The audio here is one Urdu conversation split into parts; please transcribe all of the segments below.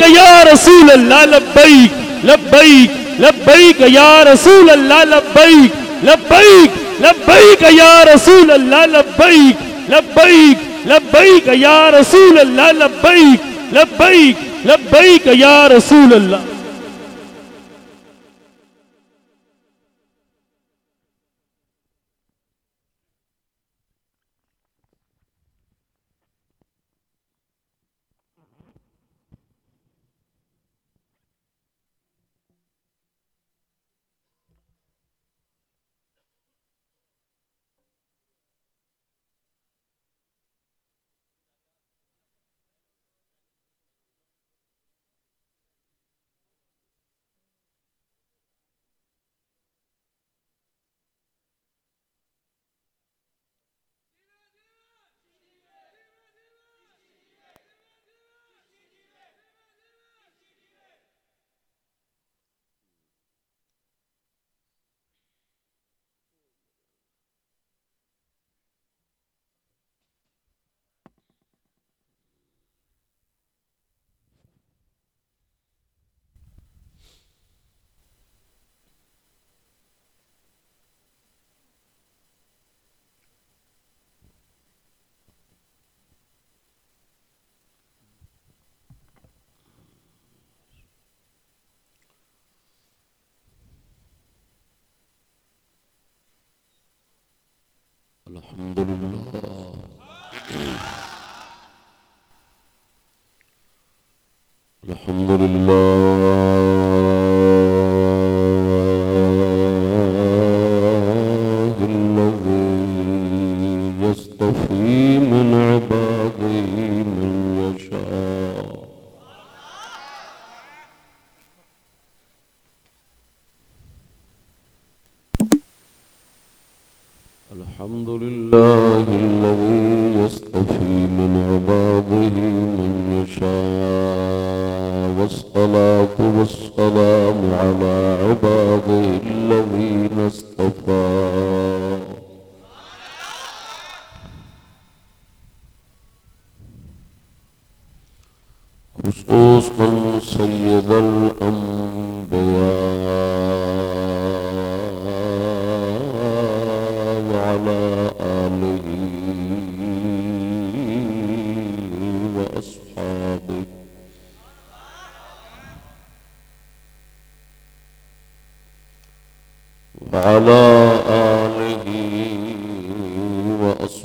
لبیک یا رسول اللہ، لبیک لبیک لبیک یا رسول اللہ، لبیک لبیک لبیک یا رسول اللہ، لبیک لبیک لبیک یا رسول اللہ، لبیک لبیک لبیک یا رسول اللہ۔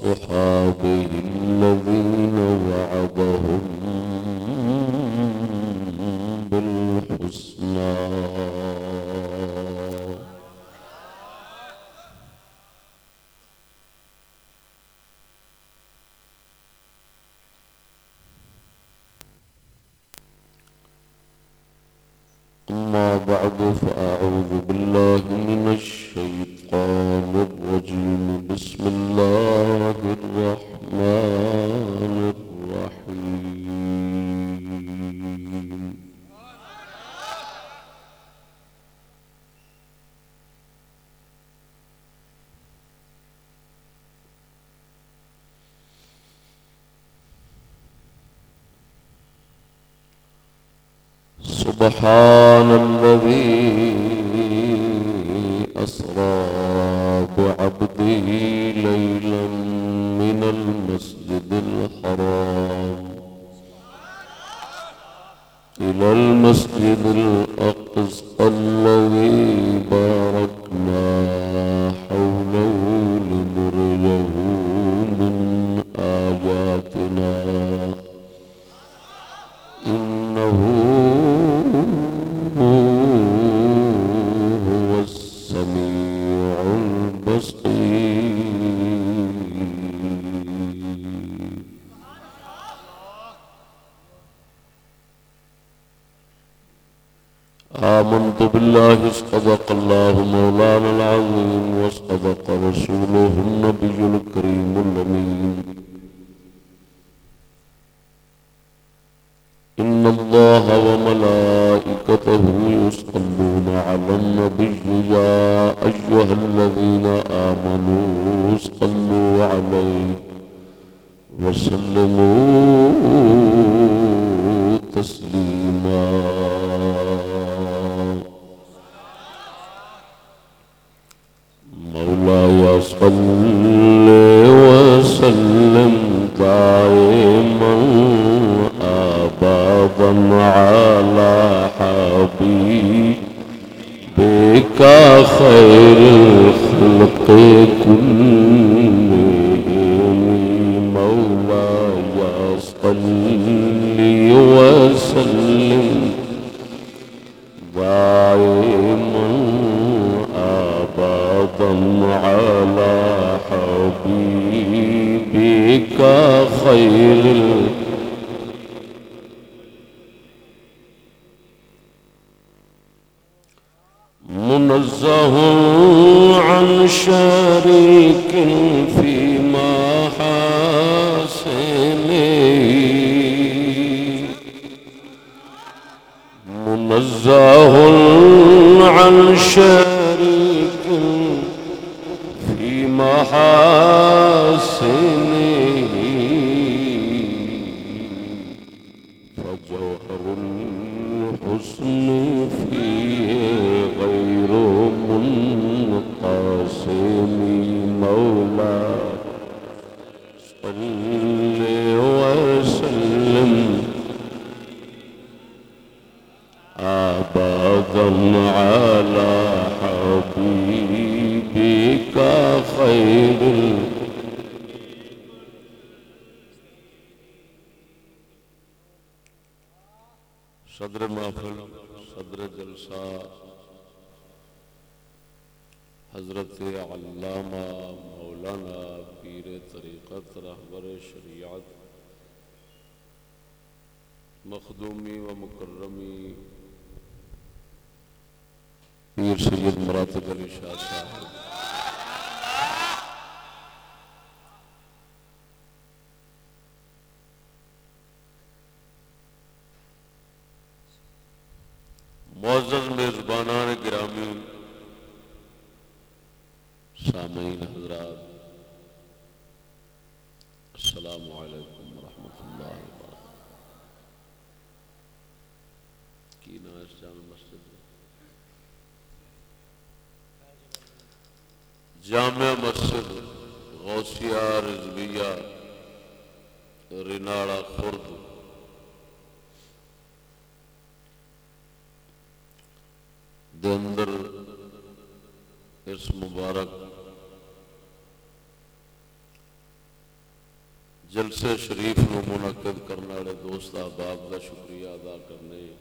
وأصحابه الذين منزه عن شريك في محاسنه منزه عن شريك جلسے شریف نو منعقد کرنے والے دوست احباب کا شکریہ ادا کرنے۔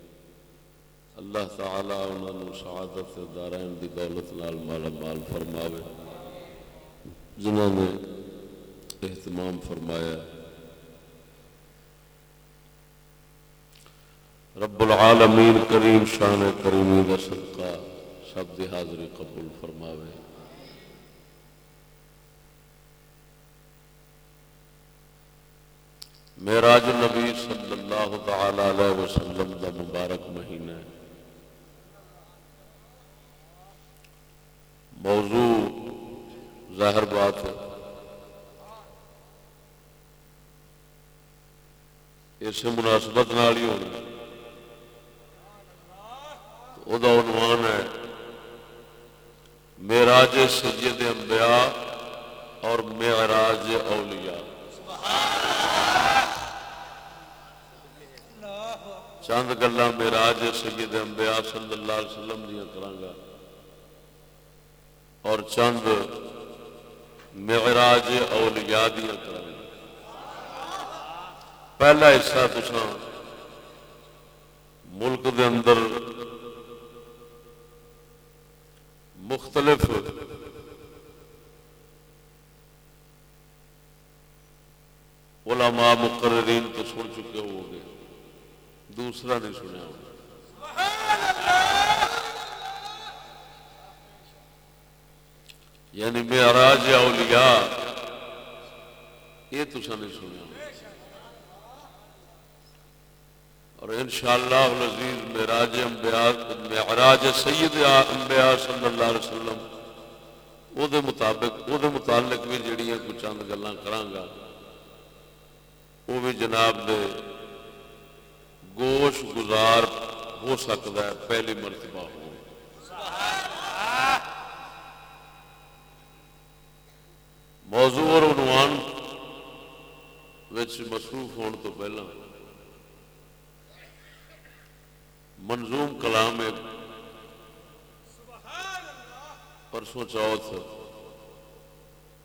اللہ تعالی انہوں نے سعادت دارائن دی دولت نال مالا مال فرماوے۔ جنہوں نے اہتمام فرمایا۔ رب العالمین کریم شان کریمی دا صدقہ سب دی حاضری قبول فرماوے۔ میراج نبی صلی اللہ تعالی علیہ وسلم دا مبارک مہینہ ہے۔ موضوع ظاہر بات ہے۔ اس مناسبت نال ہی ہونا وہ عنوان ہے معراج سید انبیاء اور معراج اولیاء۔ چند گلا معراج سید انبیاء صلی اللہ علیہ وسلم دیا کرانگا۔ اور چند معراج اولیاء دیا کرانگا۔ پہلا حصہ تسا ملک دے اندر مختلف علماء مقررین تو سن چکے ہو گے دوسرا نہیں سنیا ہوگا یعنی معراج اولیاء، یہ تسا نہیں سنیا اور انشاءاللہ العزیز معراج انبیاء معراج سید انبیاء صلی اللہ علیہ وسلم او دے مطابق او دے متعلق بھی جڑیاں کچھ چند گلاں کراں وہ بھی جناب دے گوش گزار ہو سکتا ہے، پہلی مرتبہ ہو۔ موضوع اور عنوان مصروف ہونے تو پہلا۔ منظوم کلام ایک پرسوں چوتھ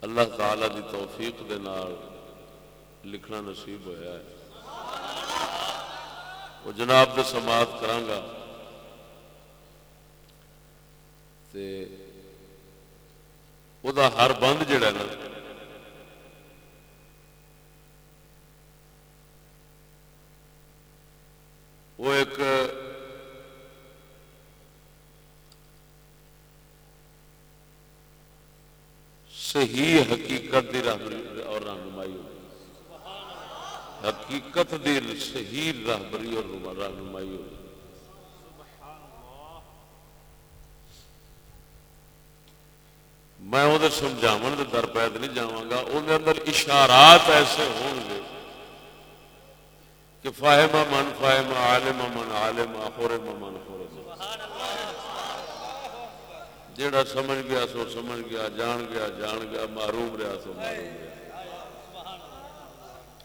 اللہ تعالی دی توفیق دے نال لکھنا نصیب ہویا ہے۔ وہ جناب دے سماعت کرانگا تے او دا ہر بند جڑا ہے نا۔ وہ ایک صحیح حقیقت دی رہنمائی حقیقت دی صحیح رہبری اور رہنمائی ہوگی میں وہ سمجھاو کے در پید نہیں جاگا وہ اندر اشارات ایسے ہون گے کہ فاہم من فاہم عالم من عالم خورم من خورم جیڑا سمجھ گیا سو سمجھ گیا، جان گیا جان گیا، معروم رہا سو معروم رہا۔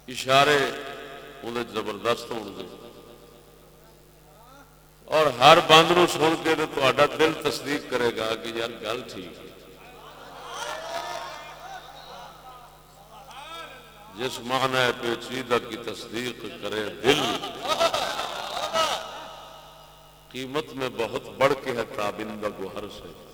اشارے انہیں زبردست ہو اور ہر بند نو سن کے تو دل تصدیق کرے گا کہ یار گل ٹھیک ہے۔ جس معنی پیچیدہ کی تصدیق کرے دل۔ قیمت میں بہت بڑھ کے ہے تابندہ گوہر سے۔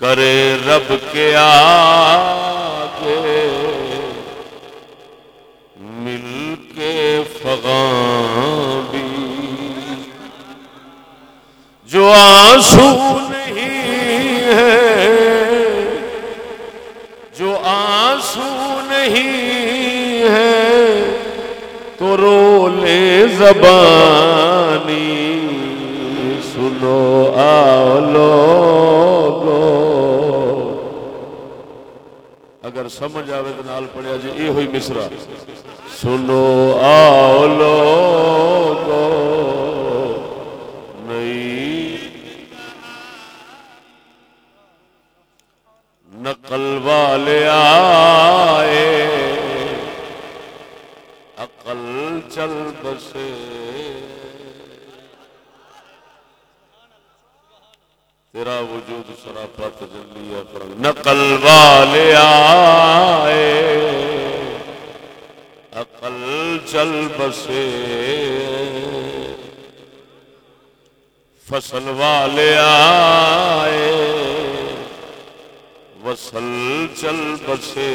کرے رب کے آگے مل کے فغاں بھی۔ جو آنسو نہیں ہے، جو آنسو نہیں ہے، تو رو لے زبانی۔ سنو آؤ لوگو۔ اگر سمجھ آئے تو نال پڑیا جی یہ ہوئی مصرا سنو آؤ لوگو نئی چل بسے تیرا وجود سراپا تجلی ہے نقل والے آئے عقل چل بسے فصل والے آئے وصل چل بسے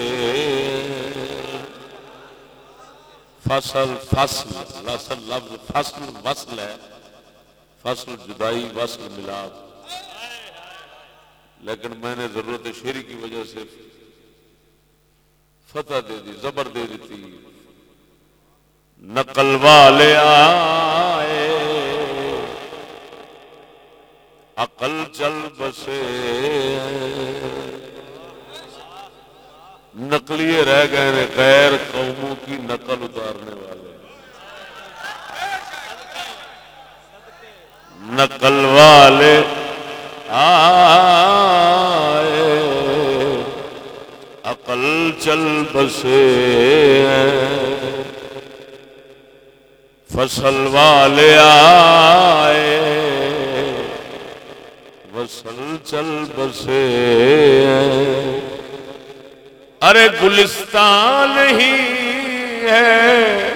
فصل فصل لفظ فصل وصل ہے، فصل جدائی، وصل ملاد۔ لیکن میں نے ضرورت شیری کی وجہ سے فتح دے دی، زبر دے دیتی۔ نقل والے آئے، عقل چل بسے۔ نقلیے رہ گئے غیر قوموں کی نقل اتارنے والے۔ نقل والے آئے۔ عقل چل بسے فصل والے آئے۔ وصل چل بسے۔ ارے گلستان ہی ہے۔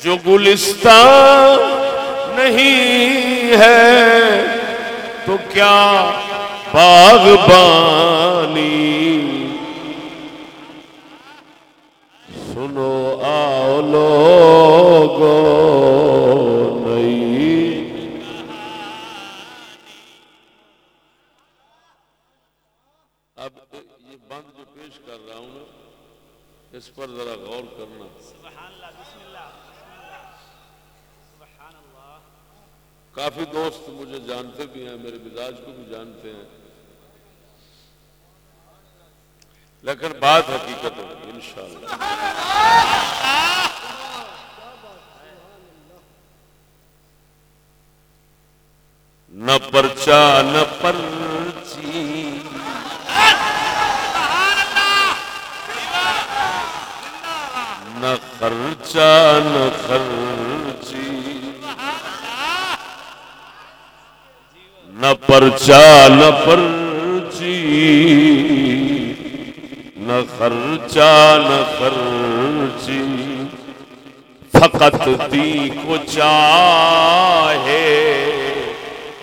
جو گلستان نہیں ہے تو کیا باغبانی؟ سنو آؤ لوگو اب یہ بند جو پیش کر رہا ہوں اس پر ذرا غور کرنا۔ کافی دوست مجھے جانتے بھی ہیں، میرے مزاج کو بھی جانتے ہیں۔ لیکن بات حقیقت ہوگی، انشاءاللہ۔ نہ پرچا، نہ پرچی۔ نہ خرچا نہ خرچی نہ پرچا، نہ پرچی، نہ خرچا، نہ خرچی۔ فقط دی کو چاہے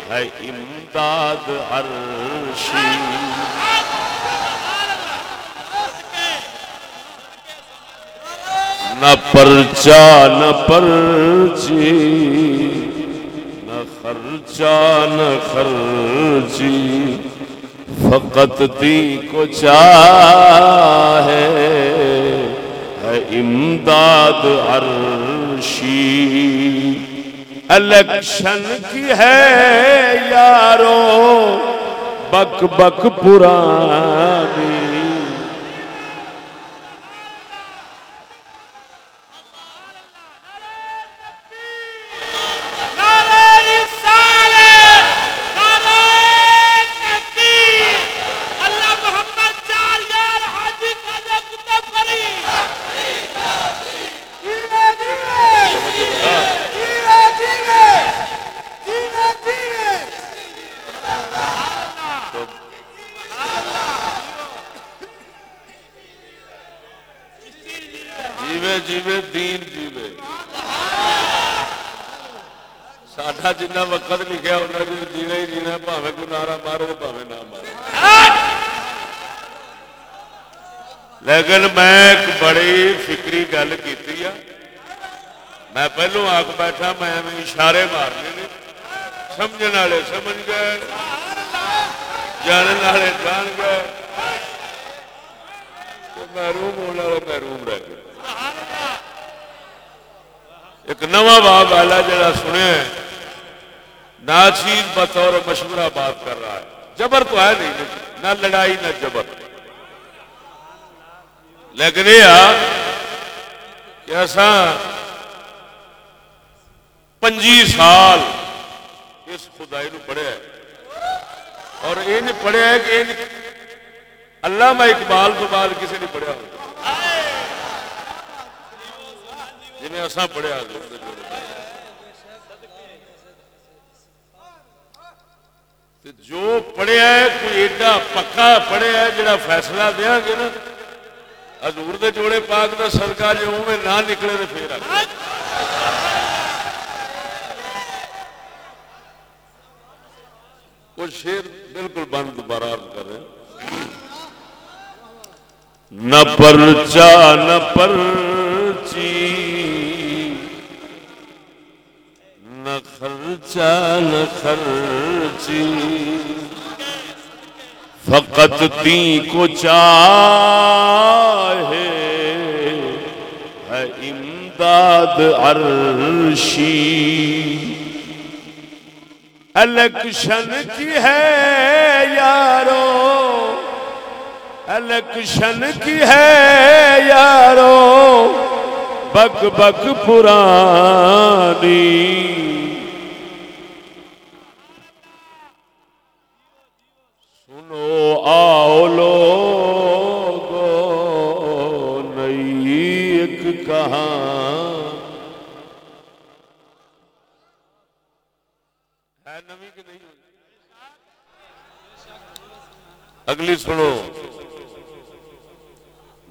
ہے امداد عرشی۔ نہ پرچا، نہ پرچی۔ نہ خرچا نہ خرچی، فقط دی کو چاہے۔ ہے امداد عرشی۔ الیکشن کی ہے یارو، بک بک پرانی جیوے جیوے دین جیوے ساڈا جنہ وقت لکھا انہیں بھی جینا ہی جینا پاوے کو نعرہ مارے تو پاوے نہ مارے لیکن میں ایک بڑی فکری گل کی میں پہلو آ کے بیٹھا، میں اشارے مارنے نے۔ سمجھنے والے سمجھ گئے۔ جاننے والے جان گئے۔ محروم ہونے والے محروم رہ گئے۔ ایک نواں باب والا جڑا سنیا ناچیز بطور مشورہ بات کر رہا ہے۔ جبر تو ہے نہیں نہ لڑائی، نہ جبر۔ لیکن یہ کہ ایسا پنجی سال اس خدائی نو پڑھیا ہے۔ اور یہ نہیں پڑھیا ہے کہ علامہ اقبال تو بعد کسی نے پڑھیا ہو جی اصا پڑھیا جو پڑھیا ہے، کوئی ایڈا پکا پڑھیا ہے، جڑا فیصلہ دیا گے نا حضور دے جوڑے پاک دا صدقہ جو میں نہ نکلے تو پھر وہ شیر بالکل بند دوبارہ کر رہے نہ پرچا، نہ پرچی، نہ خرچا نہ خرچی۔ فقط تی کو چاہے ہے امداد عرشی الیکشن کی ہے یارو الیکشن کی ہے یارو بک بک پرانی آؤ لوگو نئی ایک کہاں؟ ہے نمی کہ نہیں اگلی سنو۔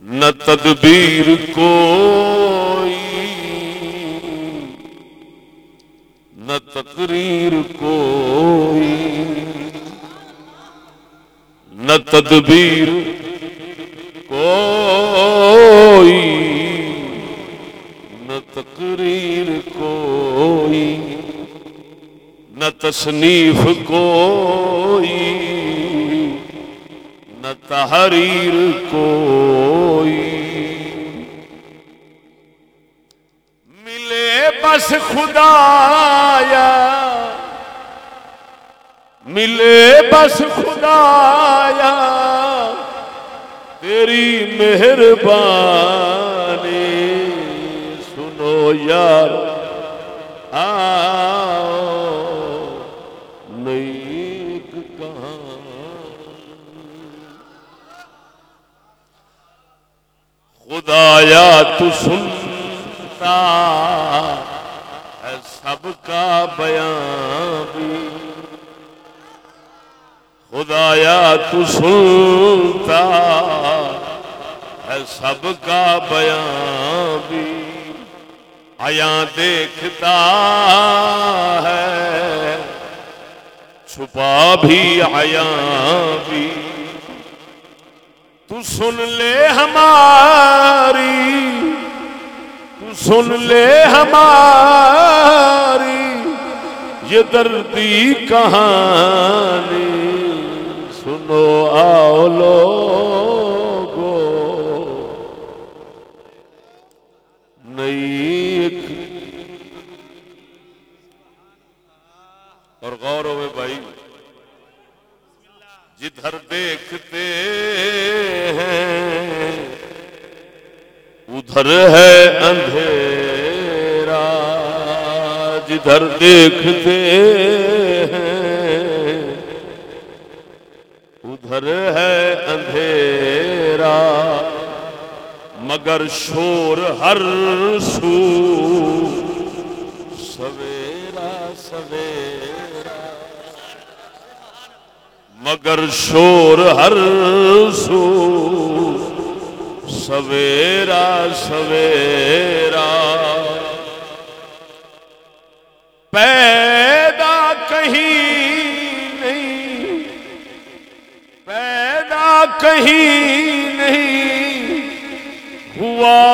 نہ تدبیر کوئی، نہ تقریر کوئی۔ نہ تدبیر کوئی، نہ تقریر کوئی، نہ تصنیف کوئی، نہ تحریر کوئی۔ ملے بس خدایا ملے بس خدایا، تیری مہربانی۔ سنو یار، آؤ۔ نئی کہاں خدایا، تو سنتا ہے سب کا بیان بھی۔ خدایا تو سنتا ہے سب کا بیان بھی۔ آیا دیکھتا ہے، چھپا بھی آیا بھی۔ تو سن لے ہماری، تو سن لے ہماری، یہ دردی کہانی۔ سنو آؤ لوگو۔ نئی ایک اور غور ہوئے بھائی، جدھر دیکھتے ہیں، ادھر ہے اندھیرا۔ جدھر دیکھتے ہیں ادھر ہے اندھیرا، مگر شور ہر سو سویرا سویرا۔ مگر شور ہر سو سویرا سویرا۔ پیدا کہیں کہیں نہیں ہوا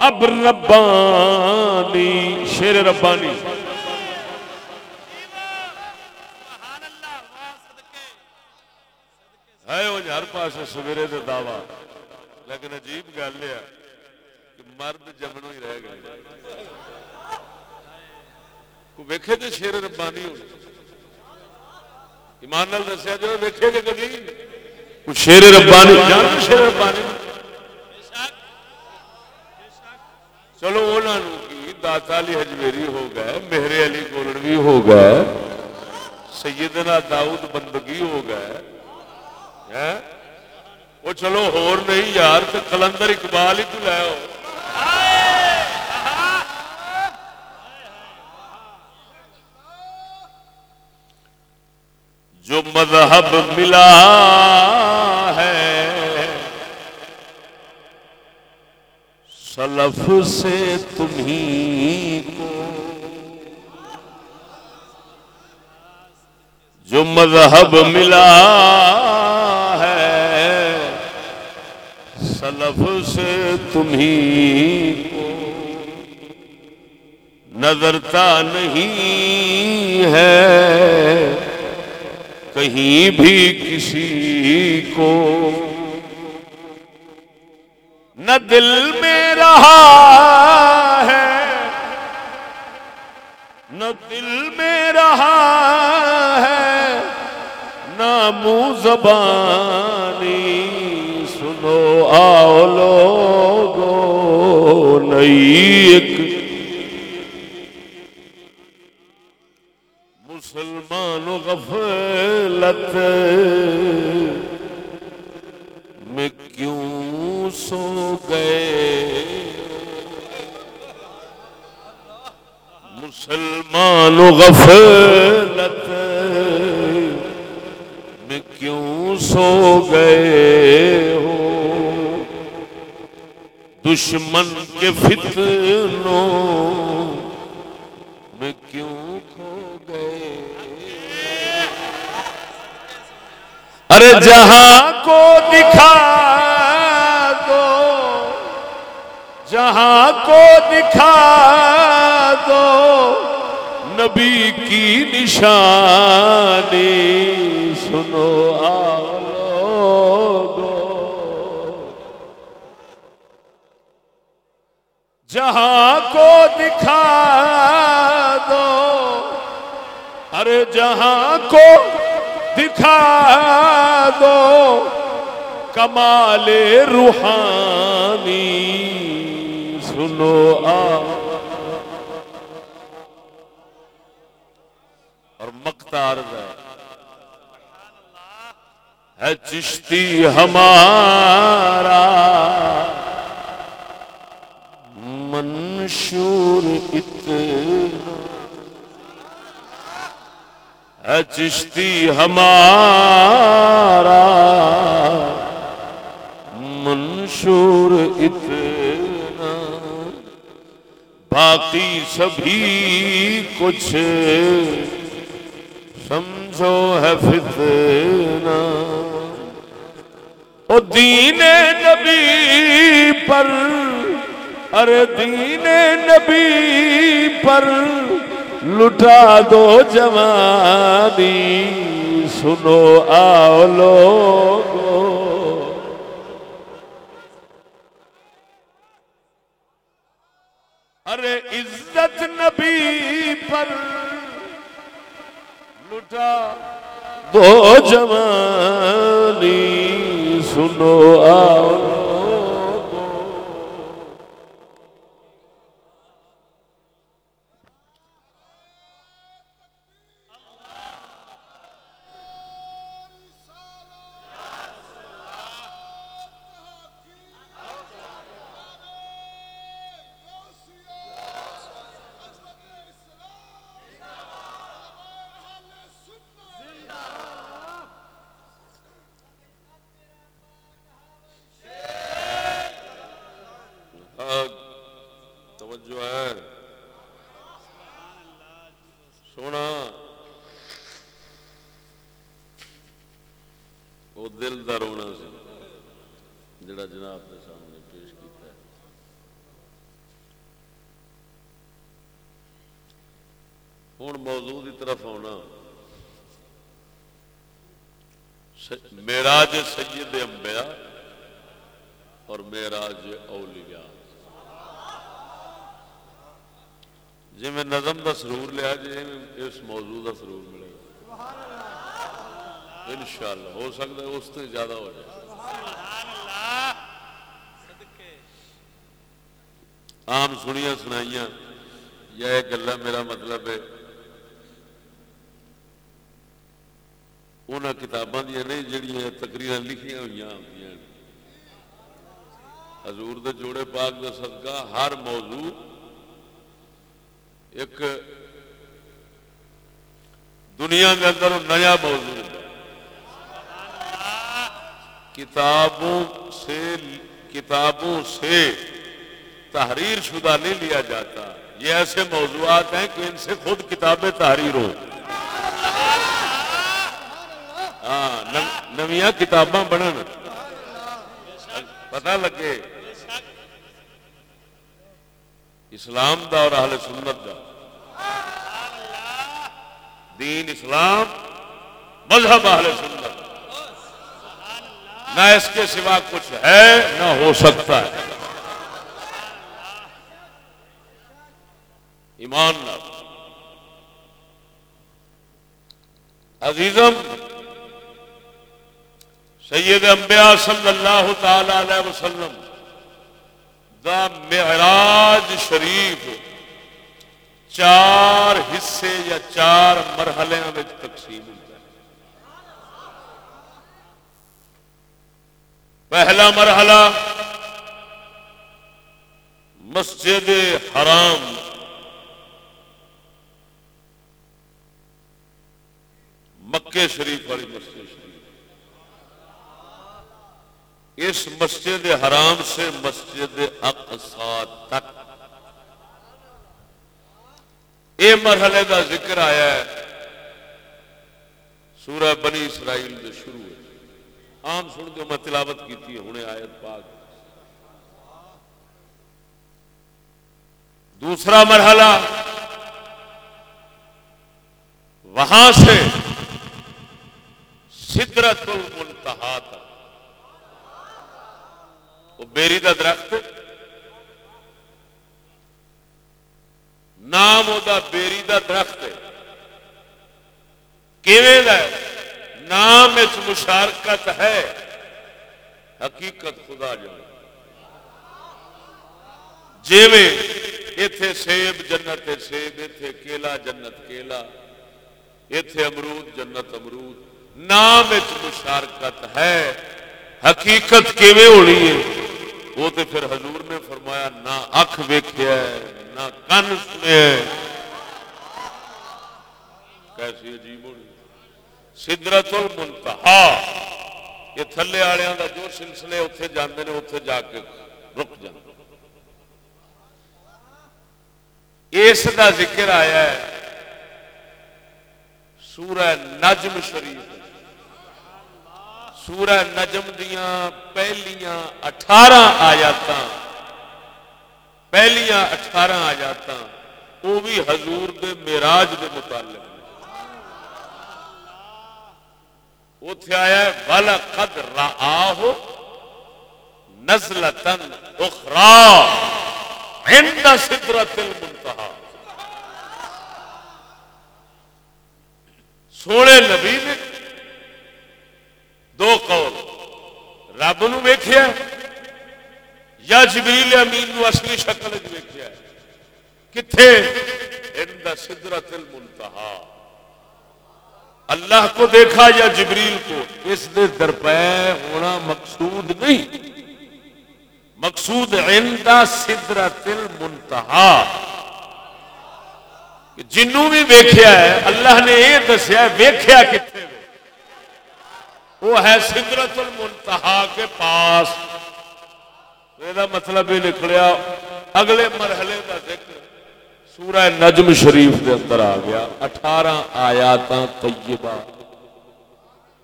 اب ربانی، شیر ربانی۔ ہے وہ جی، ہر پاس سویرے دے دعوی۔ لیکن عجیب گل ہے کہ مرد جمنوں ہی رہ گئے۔ کو ویکھے تے شیر ربانی ہو ایمان نال دسیا جو، ویکھے تے کبھی؟ کو شیر ربانی۔ شیر ربانی چلو انہوں کی داتا علی حجویری ہو گئے، مہر علی گولڑوی ہو گئے، سیدنا داؤد بندگی ہو گئے۔ ہاں؟ وہ چلو، ہور نہیں یار تو کلندر اقبال ہی تو لے جو مذہب ملا ہے۔ سلف سے تمہیں کو جو مذہب ملا ہے۔ سلف سے تمہیں کو نظرتا نہیں ہے۔ کہیں بھی کسی کو نہ دل میں رہا ہے، نہ دل میں رہا ہے، نہ منہ زبانی سنو آؤ لوگو نئی ایک غفلت میں کیوں سو گئے ہو؟ دشمن کے فتنوں میں کیوں کھو گئے ارے جہاں نبی کی نشانی سنو آؤ لوگو جہاں کو دکھا دو۔ ارے جہاں کو دکھا دو۔ کمال روحانی سنو آ اور مختار ہے چشتی ہمارا منشور اتنا چشتی ہمارا منشور اتنا باقی سبھی کچھ سمجھو ہے فتنہ او دین نبی پر، ارے دین نبی پر لٹا دو جوانی، سنو آؤ لوگو۔ ارے عزت نبی پر لٹا دو جوانی۔ سنو آؤ۔ دل کا رونا سی۔ جڑا جناب کے سامنے پیش کیتا ہے۔ ہوں موضوع کی طرف آنا میراج سید انبیاء اور میراج اولیاء۔ جی میں نظم کا سرور لیا جی اس موضوع کا سرور ملے۔ گا ان شاء اللہ ہو سکتا ہے اس سے زیادہ ہو جائے۔ عام سنیا سنائیاں یا یہ گلا میرا مطلب ہے انہوں کتاباں دیا نہیں، جڑیاں تقریر لکھیاں ہوئی ہوتی حضور دے جوڑے پاک دا صدقہ ہر موضوع ایک دنیا کے اندر نیا موضوع۔ ہے کتابوں سے کتابوں سے تحریر شدہ نہیں لیا جاتا۔ یہ ایسے موضوعات ہیں کہ ان سے خود کتابیں تحریر ہوں۔ ہاں نویاں کتاباں بنن۔ پتہ لگے۔ اسلام دا اور اہل سنت دا۔ دین اسلام، مذہب اہل سنت۔ نہ اس کے سوا کچھ ہے، نہ ہو سکتا ہے۔ ایمان نہ عزیزم، سید انبیاء صلی اللہ تعالی علیہ وسلم دا معراج شریف چار حصے یا چار مرحلے میں تقسیم ہوتا ہے پہلا مرحلہ مسجد حرام مکے شریف والی مسجد شریف۔ اس مسجد حرام سے مسجد اقصا تک۔ یہ مرحلے کا ذکر آیا ہے۔ سورہ بنی اسرائیل جو شروع ہے عام سن کے میں تلاوت کی تھی ہوں آیت پاک۔ دوسرا مرحلہ، وہاں سے سدرت المنتہا تک۔ وہ بیری کا درخت نام وہ بیری کا درخت نام مشارکت ہے۔ حقیقت خدا جائے جی اتے سیب جنت سیب اتے کیلا جنت کیلا اتے امرود جنت امرود۔ نام مشارکت ہے۔ حقیقت کیویں ہونی ہے؟ وہ تو پھر حضور نے فرمایا، نہ اکھ ویخیا نہ کن سنیا کیسی عجیب ہونی سدرت المنتہا یہ تھلے والوں کا جو سلسلے اتنے جانے نے اتنے جا کے رک جاتے اس کا ذکر آیا ہے سورہ نجم شریف۔ سورہ نجم دیا پہلیاں اٹھارہ آیات پہلیاں اٹھارہ آیات وہ بھی حضور دے میراج دے متعلق۔ اتے آیا بل قد راہ نزلتن اخرا عند سدرت المنتہا سونے نبی نے دو قول رب نو ویخیا یا جبریل امین نو اصلی شکل ویخیا کتنے سدرت المنتہا اللہ کو دیکھا یا جبریل کو؟ اس نے درپے ہونا مقصود نہیں۔ مقصود عند سدرت المنتہا۔ جنوں بھی ویخیا ہے، اللہ نے یہ دسیا ویخیا کتنے وہ ہے سدرت المنتہا کے پاس۔ یہ مطلب یہ نکلیا، اگلے مرحلے کا ذکر۔ سورہ نجم شریف کے اندر آ گیا، اٹھارہ آیات طیبہ۔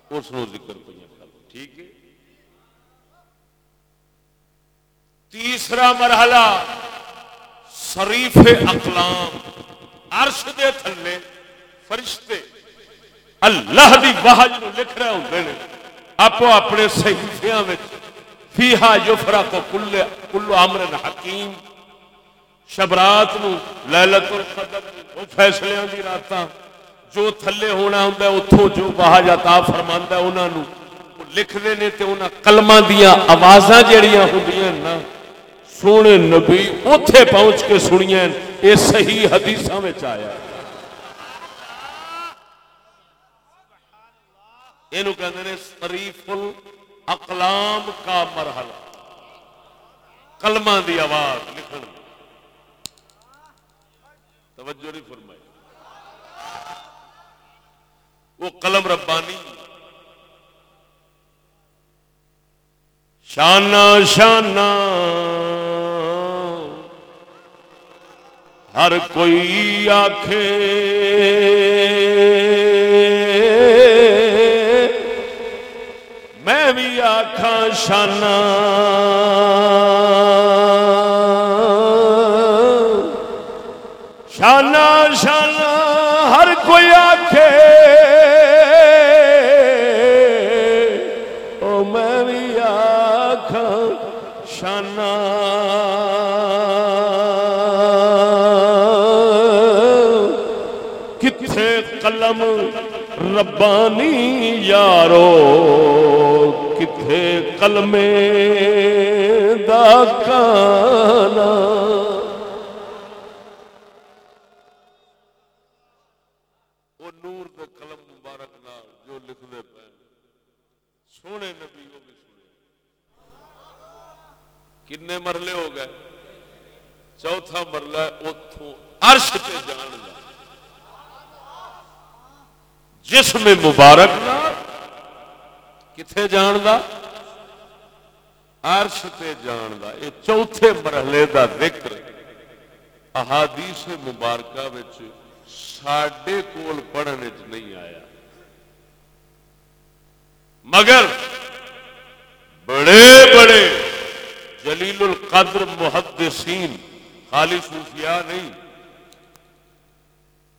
اس ذکر پہ ٹھیک ہے؟ تیسرا مرحلہ، شریف اقلام۔ عرش دے تھلے، فرشتے اللہ دی واہج نو لکھ رہے ہوندے نے، اپو اپنے صحیفیاں وچ، فیہا یفرق کل کل امر حکیم۔ شبرات نو لیلۃ القدر او فیصلے دی راتاں جو تھلے ہونا ہوندا ہے اوتھوں جو واہج عطا فرماندا ہے انہاں نو لکھدے نے تے انہاں کلماں دیاں آوازاں جڑیاں ہوندیاں نا سونے نبی اوتھے پہنچ کے سنیاں اے صحیح حدیثاں وچ آیا ہے۔ یہ شریف اقلام کا مرحلہ۔ کلمہ دی آواز لکھن۔ توجہ نہیں فرمائی۔ وہ قلم ربانی۔ شانہ شانہ۔ ہر کوئی آخے میں بھی آخا شانہ شانہ شانہ ہر کوئی آخے او میں بھی شانہ۔ کتھے قلم ربانی یارو کتھے قلم دا کانا وہ نور دے قلم مبارک نال جو لکھ دے پے سونے نبی وہ بھی سنے کنے مرلے ہو گئے؟ چوتھا مرلہ اتوں عرش تے جان دا جسم مبارک نال کتھے جان دا عرش تے جان دا یہ چوتھے مرحلے دا ذکر احادیث مبارکہ وچ ساڈے کول پڑھنے نہیں آیا۔ مگر بڑے بڑے جلیل القدر محدثین، خالی صوفیاء نہیں،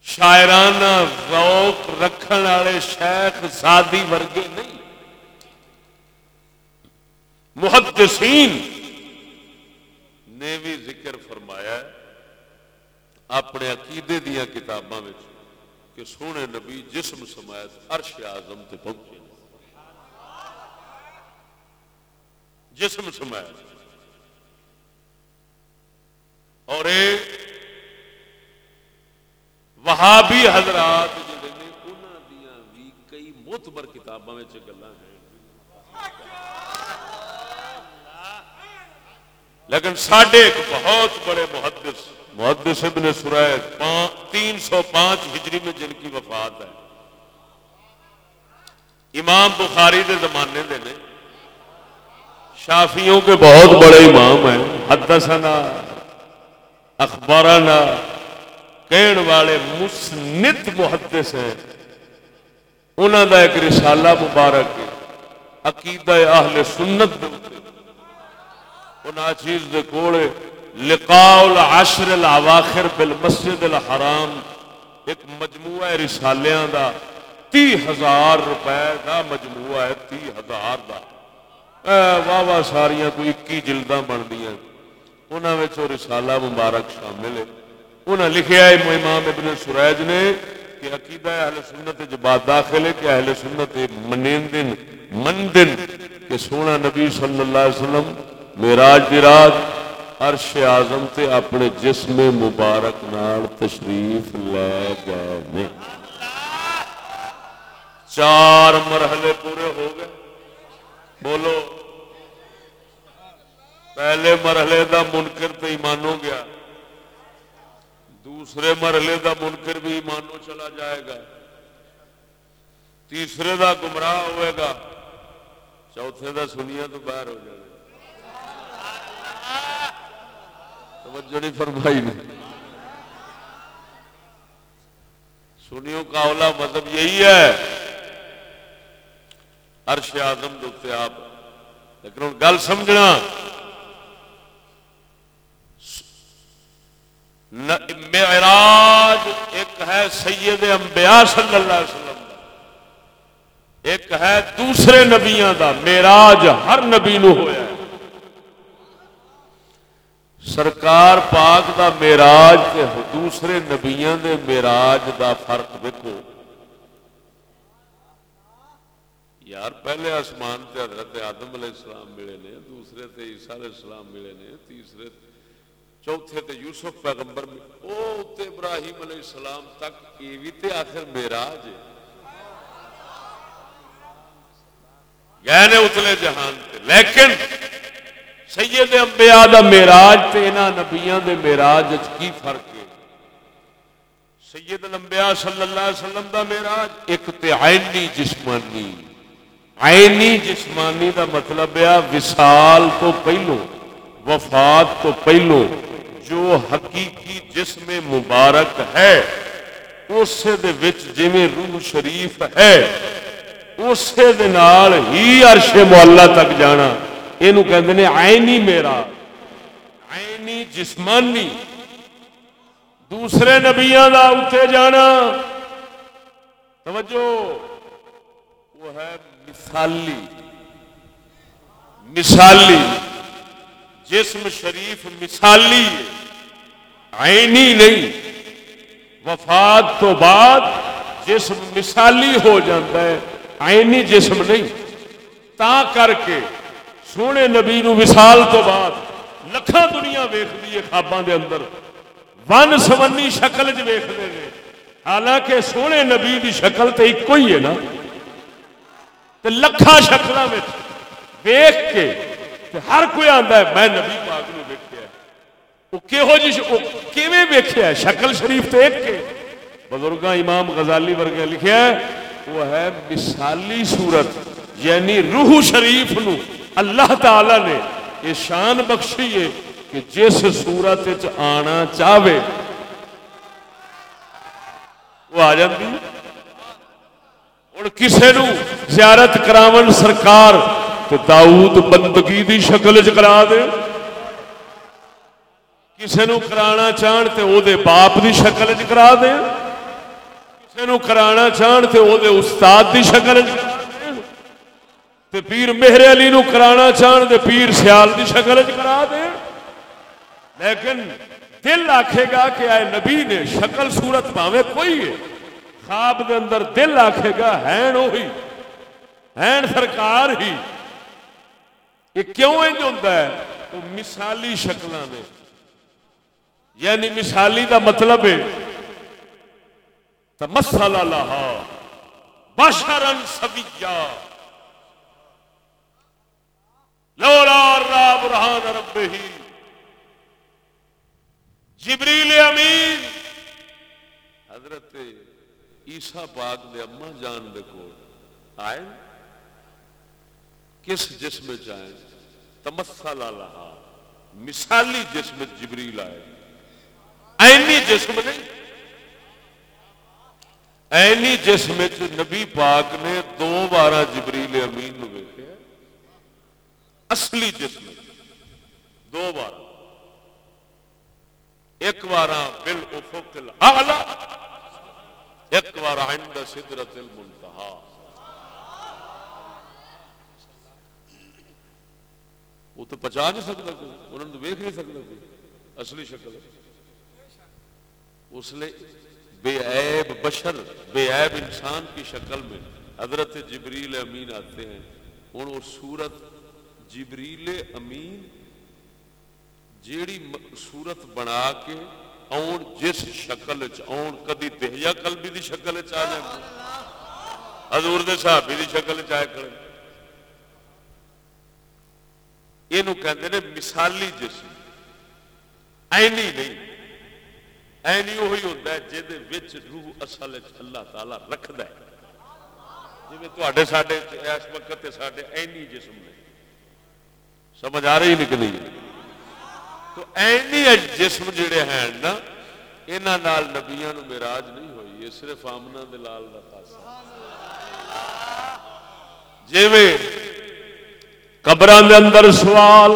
شاعرانہ ذوق رکھن والے شیخ سادی ورگے نہیں۔ محدثین نے بھی ذکر فرمایا ہے اپنے عقیدے دیا کتاباں کہ سونے نبی جسم سمایت عرش آزم تے پہنچے۔ جسم سمایت اور اے وہابی حضرات جڑے نے انہاں دیاں بھی کئی معتبر کتاباں وچ گلاں ہیں۔ لیکن ساڈے ایک بہت بڑے محدث محدث ابن سرائد تین سو پانچ ہجری میں جن کی وفات ہے۔ امام بخاری دے زمانے دے نے شافیوں کے بہت بڑے امام ہیں، حدثنا، اخبارنا، کہن والے مسنت محدث ہیں۔ انہوں دا ایک رسالہ مبارک عقیدہ اہل سنت دے چیز دے کوڑے لقاء العشر الاواخر بالمسجد الحرام۔ ایک مجموعہ رسالیاں دا تی ہزار روپے دا مجموعہ ہے تی ہزار دا۔ واہ واہ، ساریاں کوئی اکی جلداں بن دیاں انہاں وچ او رسالہ مبارک شامل ہے۔ انہاں لکھیا ہے، امام ابن سریج نے کہ عقیدہ اہل سنت جو بات داخل ہے کہ اہل سنت منیندن، مندن کہ سونا نبی صلی اللہ علیہ وسلم میراج دی رات عرش اعظم تے اپنے جسم مبارک نال تشریف لے گئے چار مرحلے پورے ہو گئے۔ بولو۔ پہلے مرحلے دا منکر تو ایمان ہو گیا۔ دوسرے مرحلے دا منکر بھی ایمانو چلا جائے گا۔ تیسرے دا گمراہ ہوئے گا۔ چوتھے دا سنیا تو باہر ہو جائے۔ گا توجہ نہیں فرمائی نہیں سنیوں کا اولا مذہب یہی ہے۔ عرش آدم دوتے آپ لیکن ان گل سمجھنا۔ معراج ایک ہے سید انبیاء صلی اللہ علیہ وسلم ایک ہے دوسرے نبیاں دا۔ معراج ہر نبی نو ہویا ہے۔ سرکار پاک دا میراج تے دوسرے نبیاں دے میراج دا فرق دیکھو یار، پہلے آسمان تے حضرت آدم علیہ السلام ملے نے، دوسرے تے عیسیٰ علیہ السلام ملے نے، تیسرے چوتھے تے یوسف پیغمبر او تے ابراہیم علیہ السلام تک، یہ بھی تے آخر میراج ہے۔ گئے اتلے جہان تے۔ لیکن سید انبیاء دا میراج تے انہاں نبیاں دے میراج وچ کی فرق ہے؟ سید الانبیاء صلی اللہ علیہ وسلم دا میراج ایک تے عینی جسمانی۔ عینی جسمانی دا مطلب ہے وصال تو پہلو، وفات تو پہلو۔ جو حقیقی جسم مبارک ہے اسے دے وچ جویں روح شریف ہے اسے دے نال ہی عرش مولا تک جانا۔ اینو کہندے نے عینی میرا، عینی جسمانی۔ دوسرے نبیاں دا اتنے جانا۔ توجہ، وہ ہے مثالی مثالی، جسم شریف مثالی عینی نہیں، وفات تو بعد جسم مثالی ہو جاتا ہے، عینی جسم نہیں، تا کر کے سونے نبی نو وصال تو بعد لکھاں دنیا ویکھدی ہے خواباں دے اندر، ون سونی شکل چ ویکھدے نے حالانکہ سونے نبی دی شکل تے ایک ہی ہے نا۔ تے لکھاں شکلاں وچ کے تے ہر کوئی آندا ہے، میں نبی پاک نو ویکھیا ہے او جی او کیویں ویکھیا ہے؟ شکل شریف تے ایک کے۔ بزرگاں امام غزالی ورگے لکھیا ہے، وہ ہے مثالی صورت یعنی روح شریف نو اللہ تعالی نے یہ شان بخشی ہے کہ جس صورت آنا چاہے وہ آ جاتی ہوں کسی نو زیارت کراون سرکار تو داؤد بندگی دی شکل چ کرا دے۔ کسی نو کرانا چاہن تے او دے باپ دی شکل چ کرا دے۔ کسی نو کرانا چاہن تے او دے استاد دی شکل چ تے پیر مہر علی نو کرانا چاہن تے پیر سیال دی شکل چ کرا دے۔ لیکن دل آکھے گا کہ آئے نبی نے شکل صورت پاوے کوئی ہے۔ خواب دے اندر دل آکھے گا، ہین وہی ہین سرکار ہی۔ یہ کیوں انج ہوتا ہے؟ وہ مثالی شکلاں نے یعنی مثالی دا مطلب ہے، تمثل لها بشرا سویا لولا را برهان ربه جبریل امین، حضرت عیسیٰ پاک دے اما جان دے کو آئے، کس جسم چاہے تمثل لها ہاں، مثالی جسم جبریل آئے۔ اینی جسم نہیں اینی جسم نبی پاک نے دو بارہ جبریل امین نو ویکھیا۔ اصلی جسم، دو بار۔ ایک بار بل افق الاعلی ایک بار عند سدرت المنتہا وہ تو پچا نہیں سکتا کوئی، انہوں نے ویکھ نہیں سکتا کوئی، اصلی شکل اس لیے بے عیب بشر، بے عیب انسان کی شکل میں حضرت جبریل امین آتے ہیں۔ ہوں وہ صورت جبریل امین، جیڑی صورت بنا کے آن جس شکل آن، کدی دہیا قلبی دی شکل چ آ جائے حضور دے صحابی دی شکل چ آئے کھڑے۔ یہ کہتے ہیں مثالی جسم۔ اینی نہیں۔ اینی وہی ہوتا ہے جہد روح اصل اللہ تعالی رکھد ہے۔ جی تے سڈے اس وقت سڈے اینی جسم نے۔ سمجھ آ رہی نہیں نہیں؟ تو اینی جسم جڑے ہیں نا یہاں نال نبیا میراج نہیں ہوئی، یہ صرف آمنا دلال کا خاصا جی قبر اندر سوال،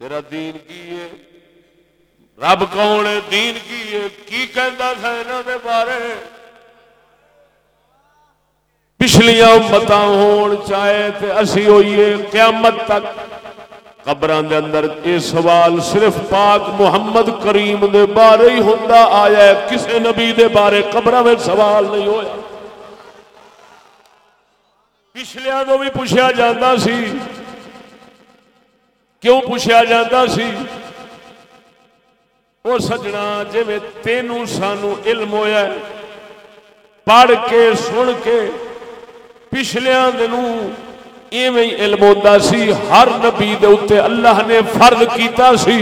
تیرا دین کی ہے؟ رب کون ہے؟ دین کی ہے؟ کی کہندا تھا انہاں دے بارے؟ پچھلیاں امتاں ہون چاہے تے اسی ہوئیے قیامت تک۔ قبران دے اندر یہ سوال صرف پاک محمد کریم دے بارے ہی ہوندا آیا ہے، کسے نبی دے بارے قبرہ میں سوال نہیں ہویا پچھلیاں تو بھی پوچھا جاتا سی۔ کیوں پوچھا جاتا سی؟ وہ سجنا جی تینوں سانو علم ہویا ہے، پڑھ کے، سن کے پچھلیاں دنوں ایویں علم ہوتا سی، ہر نبی دے اتے اللہ نے فرض کیتا سی۔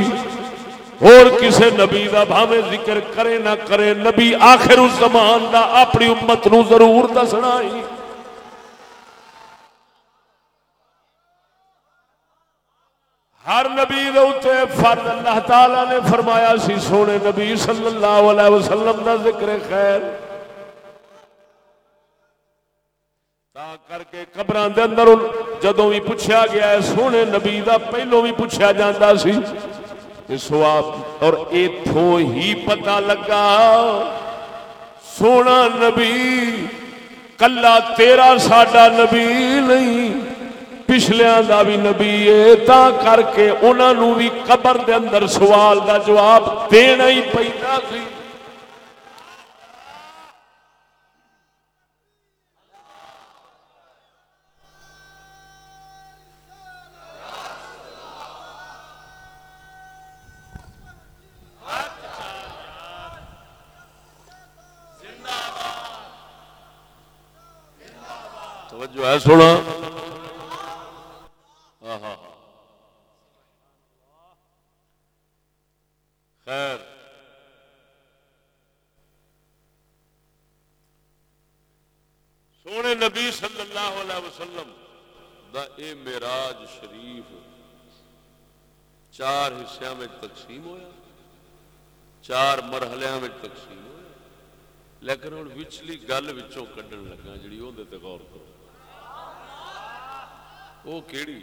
اور کسے نبی دا بھاوے ذکر کرے نہ کرے، نبی آخر اس زمان دا اپنی امت نو ضرور دسنا ہی ہر نبی دے اوتے فرض اللہ تعالی نے فرمایا سی، سونے نبی صلی اللہ علیہ وسلم دا ذکر خیر۔ تا کر کے قبراں دے اندر جدوں بھی پوچھا گیا ہے سونے نبی دا پہلو بھی پوچھا جاندا سی سواب اور ایتھوں ہی پتہ لگا سونا نبی کلا تیرا ساڈا نبی نہیں پچھلیاں دا بھی نبی ہے تا کر کے انہاں نو بھی قبر دے اندر سوال دا جواب دینا ہی پیندا سی توجہ ہے سونا ہاں، ہاں، ہاں۔ خیر۔ سونے نبی صلی اللہ علیہ وسلم دا اے میراج شریف چار حصوں میں تقسیم ہویا، چار مرحلے میں تقسیم ہویا۔ لیکن ہوں وچلی گل وچوں کڈن لگا، جڑی وہ غور کرو۔ وہ کیڑی؟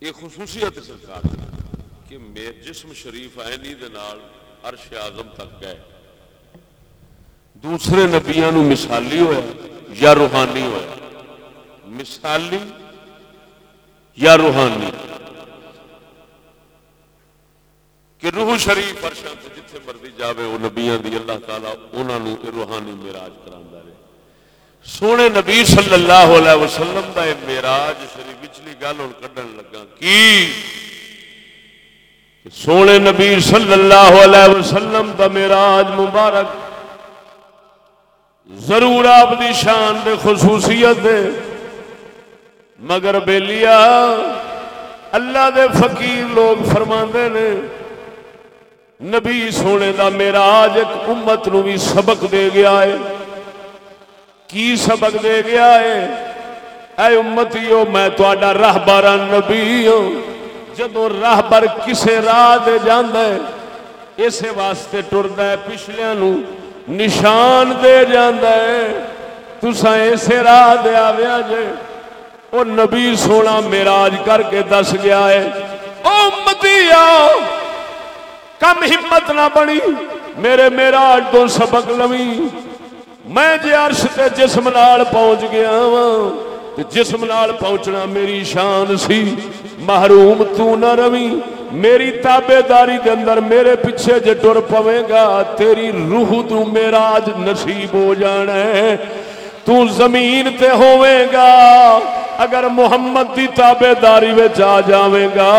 یہ خصوصیت سرکار کہ جسم شریف عینی دے نال عرش اعظم تک گئے۔ دوسرے نبیاں نو مثالی ہوا یا روحانی ہوا مثالی یا روحانی؟ کہ روح شریف فرشاں تے جتھے مرضی جاوے وہ نبیاں دی اللہ تعالی انہاں نو روحانی معراج کراندا سونے نبی صلی اللہ علیہ وسلم دا معراج شریف وچلی گل ہن کڈن لگا۔ کی؟ سونے نبی صلی اللہ علیہ وسلم دا معراج مبارک ضرور آپ دی شان دے، خصوصیت دے۔ مگر بیلیا اللہ دے فقیر لوگ فرماندے نے، نبی سونے دا معراج ایک امت نو بھی سبق دے گیا ہے۔ کی سبق دے گیا ہے اے امتیو، میں تہاڈا راہبر نبی ہوں جدو راہبر کسے راہ دے جاندا ہے، اسے واسطے ٹردا ہے، پچھلیاں نو نشان دے جاندا ہے۔ تساں اسے راہ دے آویا جے۔ او نبی سونا معراج کر کے دس گیا ہے، او امتیو، کم ہمت نہ بنی، میرے معراج تو سبق لویں میں جے عرش تے جسم نال پہنچ گیا وا تے جسم نال پہنچنا میری شان سی۔ محروم تو نہ روی، میری تابے داری دے اندر میرے پیچھے جے ٹر پوے گا، تیری روح تو میراج نصیب ہو جانا ہے۔ تو زمین تے ہوے گا، اگر محمد دی تابے داری میں جا جاوے گا،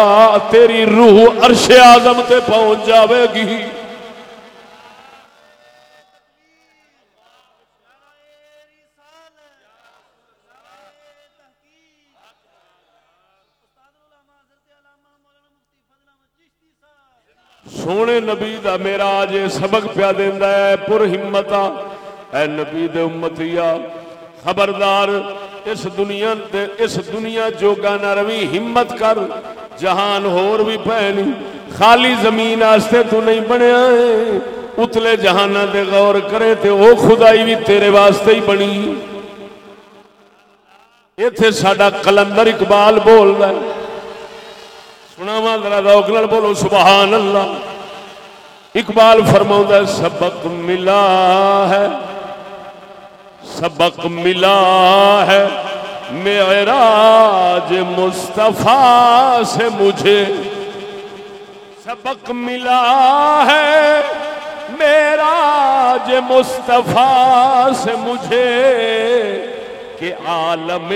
تیری روح عرش اعظم تے پہنچ جاوے گی۔ سونے نبی دا میرا جے سبق پیا دیندا ہے، پر ہمتا اے نبی دے امتیا خبردار، اس دنیا دے اس دنیا جوگا نہ روی ہمت کر۔ جہان ہور بھی پہنی خالی زمین آستے تو نہیں بنیا ہے۔ اتلے جہانا دے غور کرے تے او خدائی بھی تیرے واسطے ہی بنی۔ یہ تھے ساڑا قلندر اقبال بول رہا ہے۔ سنا ماں ذرا روک لڑ بولو، سبحان اللہ۔ اقبال فرماؤں ہے، سبق ملا ہے، سبق ملا ہے، معراج مصطفیٰ سے مجھے۔ سبق ملا ہے، معراج مصطفیٰ سے مجھے کہ عالم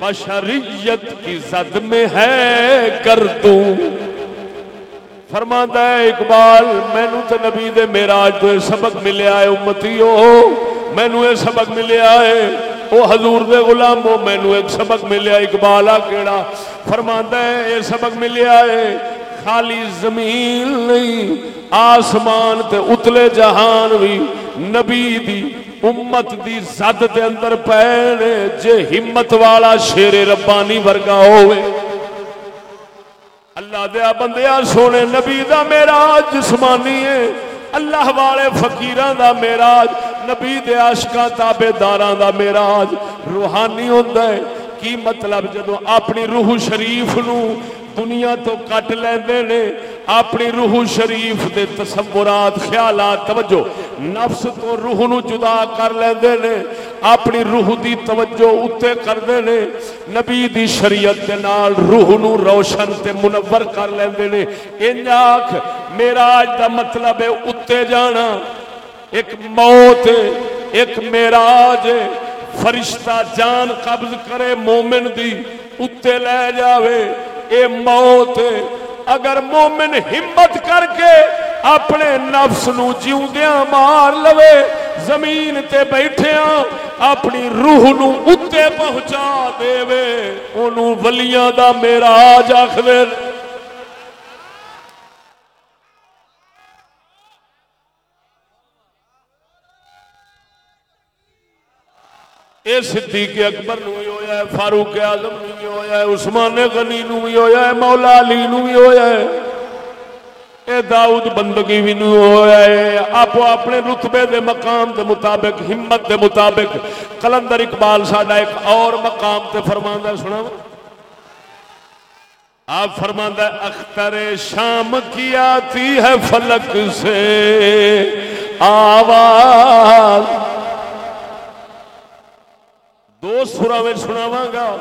بشریت کی زد میں ہے کر دوں فرماندا ہے، اقبال، مینوں تے نبی دے معراج تو سبق ملیا ہے امتیو۔ مینوں یہ سبق ملیا ہے او حضور دے غلامو مینو ایک سبق ملیا اقبال، آ کیڑا؟ فرماندا ہے، یہ سبق ملیا ہے خالی زمین نہیں، آسمان تے اتلے جہان بھی نبی دی امت دی زد دے اندر پے جے ہمت والا شیر ربانی ورگا ہوئے۔ اللہ دیا بندیا سونے نبی دا میرا جسمانی ہے۔ اللہ والے فقیران دا میراج نبی دے عاشقاں، تابعداراں دا میراج روحانی ہوندا ہے۔ کی مطلب؟ جدو اپنی روح شریف نو دنیا تو کٹ لیندے نے، اپنی روح شریف دے تصورات، خیالات، توجہ، نفس تو روح نو جدا کر لیندے نے، اپنی روح دی توجہ اتے کردے نے، نبی دی شریعت دے نال روح نو روشن تے منور کر لیندے نے۔ انج آکھ، معراج دا مطلب ہے اتے جانا۔ ایک موت ایک معراج فرشتہ جان قبض کرے مومن دی، اتے لے جاوے۔ اے موت، اگر مومن ہمت کر کے اپنے نفس نو جیوندیاں مار لوے، زمین تے بیٹھیاں اپنی روح نو اتے پہنچا دے وے انہوں ولیاں دا میرا آج آخر اے صدیق اکبر نو بھی ہویا ہے، فاروق اعظم نو بھی ہویا ہے، عثمان غنی نو بھی ہویا ہے، مولا علی نو بھی ہویا ہے۔ اے داؤد بندگی بھی نو ہویا ہے۔ آپ اپنے رتبے دے مقام دے مطابق، ہمت دے مطابق۔ کلندر اقبال ساڈا ایک اور مقام تے فرماندا ہے سنا آپ فرماندا ہے، اختر شام کی آتی ہے فلک سے آواز۔ دو سورا میں سناواں گا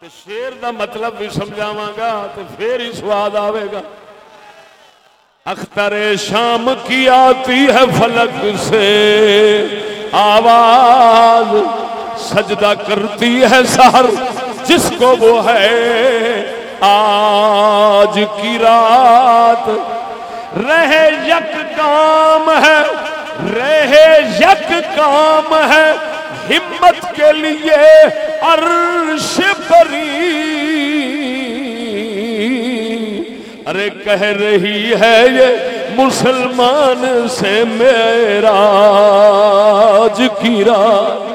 تے شیر دا مطلب بھی سمجھاواں گا تے پھر ہی سواد آوے گا۔ اختر شام کی آتی ہے فلک سے۔ آواز سجدہ کرتی ہے سہر جس کو وہ ہے۔ آج کی رات رہے یک کام ہے۔ رہے یک کام ہے۔ ہمت کے لیے عرش پری ارے کہہ رہی ہے یہ مسلمان سے میرا کی رات۔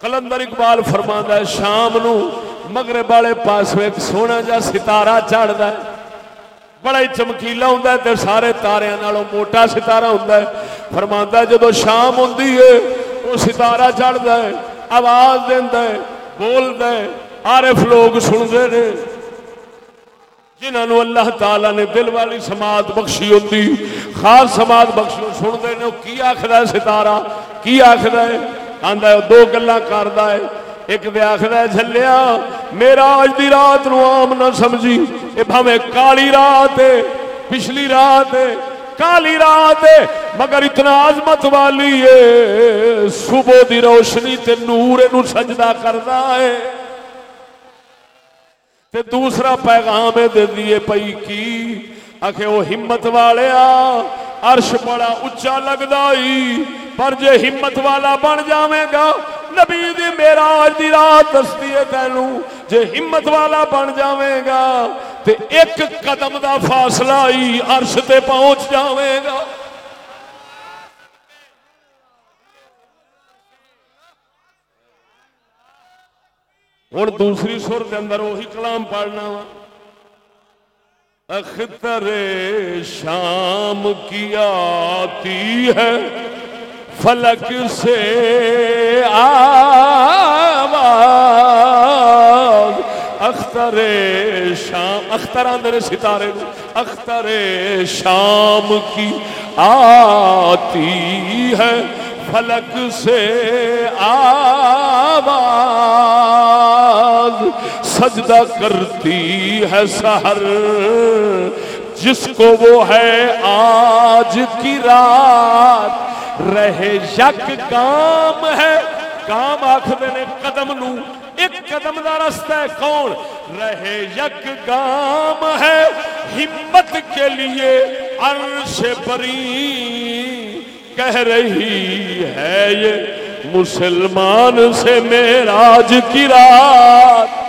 کلندر اقبال فرماندا ہے، شام نو مغرب والے پاس ایک سونا جا ستارہ چڑھتا ہے۔ بڑا ہی چمکیلا ہوں تے سارے تارے نالوں موٹا ستارہ ہوں فرماندا جدو شام ہوں وہ ستارہ چڑھتا ہے، آواز دینا ہے، بولتا ہے۔ عارف لوگ سنتے ہیں۔ جنہوں اللہ تعالی نے دل والی سماعت بخشی ہوتی خاص سماعت بخشی سنتے ہیں، وہ کی آخر ہے ستارہ؟ کی آخر ہے؟ آندا ہے دو گلا کردا ہے۔ ایک دے آخر ہے، جھلیا، میرا اج دی رات نو عام نہ سمجھی۔ اے بھاویں، کالی رات ہے، پچھلی رات ہے۔ کالی رات ہے، مگر اتنا عظمت والی ہے۔ صبح دی روشنی تے نور نو سجدہ کردا ہے۔ تے دوسرا پیغام دے دیے پئی کی آخے وہ ہمت والے آ، عرش بڑا اچا لگدا ہی، پر جے ہمت والا بن جاویں گا نبی دی معراج دی رات دستی ہے تینو، جے ہمت والا بن جاویں گا، تے ایک قدم دا فاصلہ ہی عرش تے پہنچ جاویں گا۔ ہوں دوسری سر کے اندر وہی کلام پڑھنا وا۔ اختر شام کی آتی ہے۔ فلک سے آواز۔ اختر شام، اختر اندر ستارے اختر شام کی آتی ہے۔ فلک سے آواز۔ سجدہ کرتی ہے سہر جس کو وہ ہے آج کی رات۔ رہے یک کام ہے۔ کام آخر نے قدم نو، ایک قدم دا رستہ ہے کون؟ رہے یک کام ہے۔ ہمت کے لیے عرش بری کہہ رہی ہے یہ۔ مسلمان سے میراج کی رات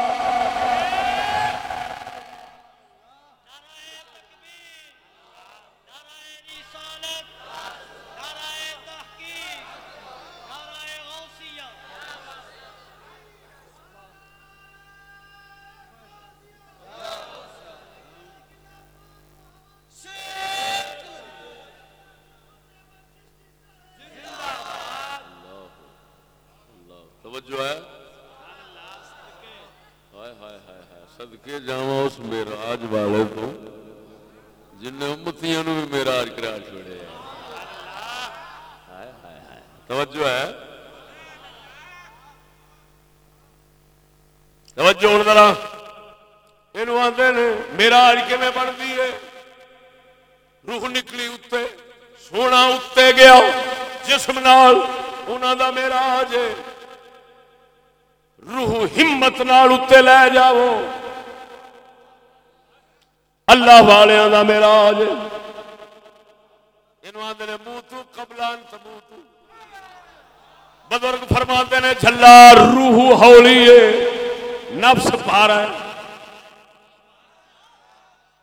معراج بنتی ہے؟ روح نکلی اتنے سونا اتنے گیا، جسم نال انہوں دا معراج ہے۔ روح ہمت نال اتنے لے جاؤ۔ اللہ والوں کا میرا آج یہ آدھے منہ تو، قبلان تو تو۔ بزرگ فرما نے جلا روح ہولی ہے، نفس پارا ہے۔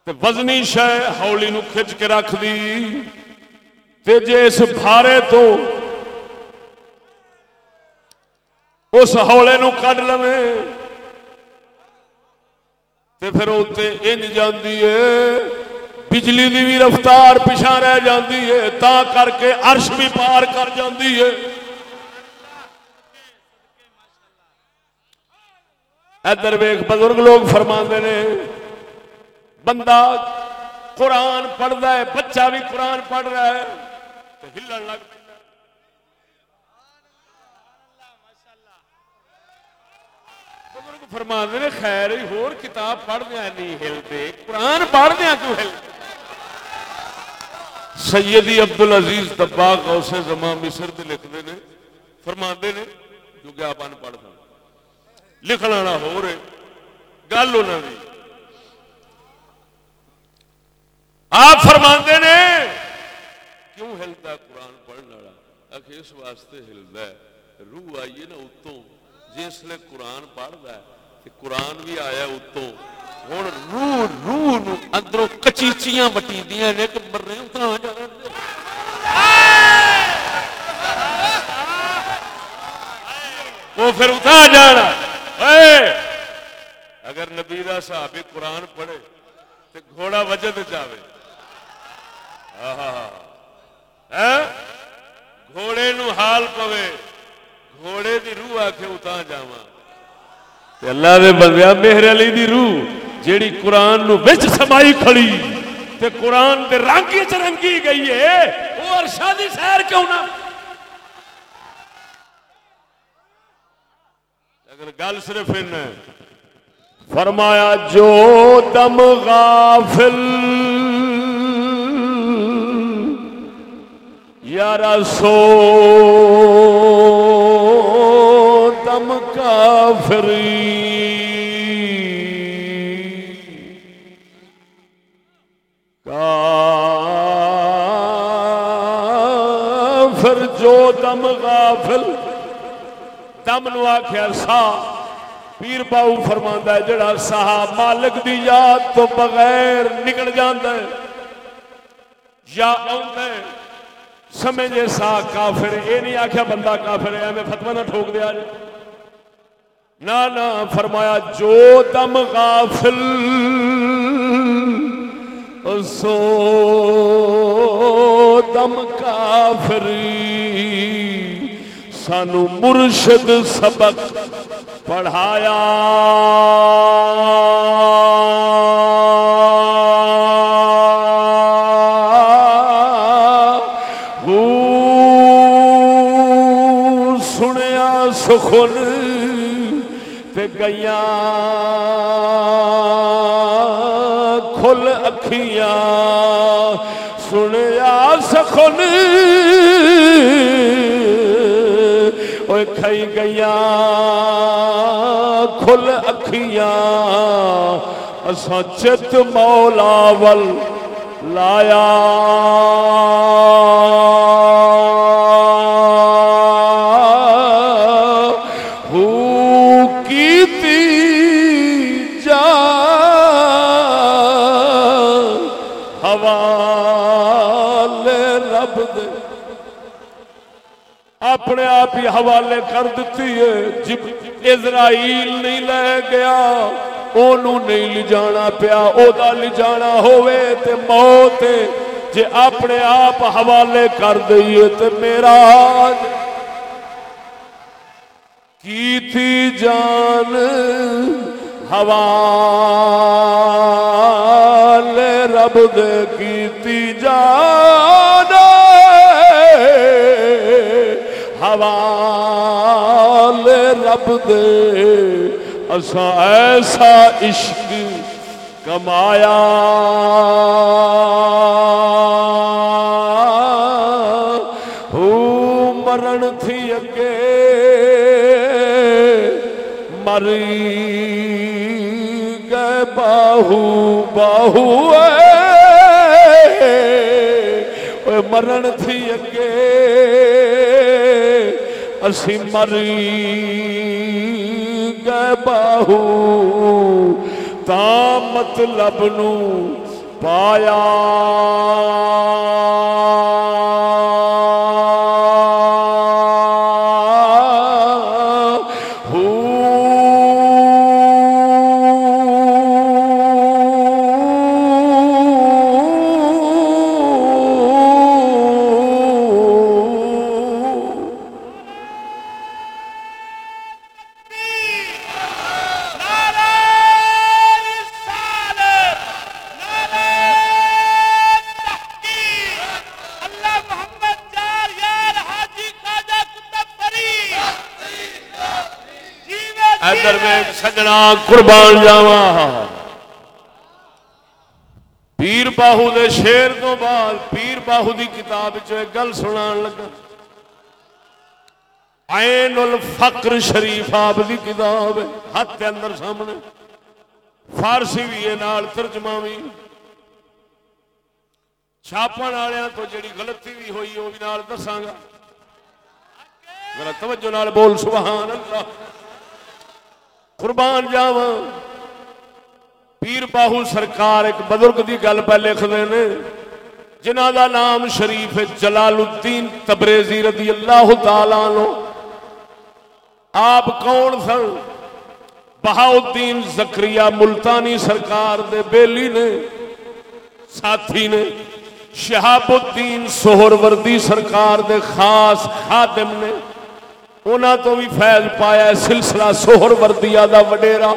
تے وزنی شہ ہولی نو کھچ کے رکھ دی۔ تے جے اس بھارے تو اس ہولے نو کڈ لو تے پھر اتنے انج جاندی ہے بجلی دی بھی رفتار پچھا رہ جاندی ہے تا کر کے عرش بھی پار کر جاندی ہے ادھر ویخ بزرگ لوگ فرما نے۔ بندہ قرآن پڑھتا ہے، بچہ بھی قرآن پڑھ رہا ہے۔ تو ہلن لگ پہ۔ بزرگ فرما نے خیر ہی ہور کتاب پڑھ دیا نہیں ہلتے۔ قرآن پڑھ دیا کیوں ہل سیدی عبد العزیز دباغ اسے زمان مصر دے لکھتے نے فرما نے جو کہ آپ ان پڑھ سن لکھنا نہ ہو رہے، گل انہوں نے آپ فرما نے کیوں ہلتا قرآن پڑھنے والا؟ اس واسطے ہلتا ہے۔ روح آئیے نا اتوں۔ جس نے قرآن پڑھتا ہے قرآن بھی آیا اتوں۔ ہوں روح روح اندروں کچیچیاں وٹی نے کہ مرنے وہ پھر اتنا جانا۔ اگر نبی صحابی قرآن پڑھے تو گھوڑا وجد جاوے۔ گھوڑے نو حال پوے گھوڑے دی روح آ کے اتنا جا اللہ دے بندیا مہر علی دی روح جیڑی قرآن نو بچ سمائی کھڑی تے قرآن دے رنگی چ رنگی گئی ہے وہ ارشا دی سیر کیوں نہ اگر گل صرف ان فرمایا جو دم غافل یار سو دم کافری۔ کافر جو دم غافل، دم نو آخیا سا پیر باؤ فرما ہے، جڑا سا مالک دی یاد تو بغیر نکل جانا ہے، یا آؤں سمجھے سا کافر یہ نہیں آخیا بندہ کافر ہے میں فتوا نہ ٹھوک دیا جائے۔ نہ نہ فرمایا، جو دم غافل سو دم کافری، سانو مرشد سبق پڑھایا۔ سنیا سخن گیا۔ کھل اکھیاں سنیا سخن۔ اوے کھائی گیا۔ کھل اکھیاں اسا چت مولا ول لایا۔ اپنے آپ ہی حوالے کر دیتی ہے۔ جب اسرائیل نہیں لے گیا، اونوں نہیں لے جانا پیا او دا لے جانا ہوئے تے موت جے اپنے آپ حوالے کر دئیے تے میرا کی تھی جان؟ حوالے رب دے کی تھی جان؟ دے۔ اسا ایسا عشق کمایا۔ ہو مرن تھی اگے۔ مری گئے باہو باہو اے۔ مرن تھی اگے۔ اسی مری گئے باہو تا مطلب نو پایا قربان جاوا پیر باہو دے شیر تو بعد پیر باہو دی کتاب چ گل سنان لگا۔ عین الفقر شریف آپ دی کتاب ہے، ہاتھ دے اندر سامنے۔ فارسی بھی ہے نال ترجمہ بھی۔ چھاپن والوں تو جڑی غلطی بھی ہوئی، وہ بھی نال دساں گا۔ ذرا توجہ نال بول، سبحان اللہ۔ قربان جاواں۔ پیر باہو سرکار ایک بزرگ دی گل پہ لکھتے ہیں جنہ دا نام شریف جلال الدین تبریزی رضی اللہ تعالیٰ عنہ۔ آپ کون سن؟ بہاؤدین زکریہ ملتانی سرکار دے بیلی نے۔ ساتھی نے۔ شہاب الدین سہر وردی سرکار دے خاص خادم نے۔ انہاں تو بھی فیض پایا ہے، سلسلہ سہر وردیا دا وڈیرا۔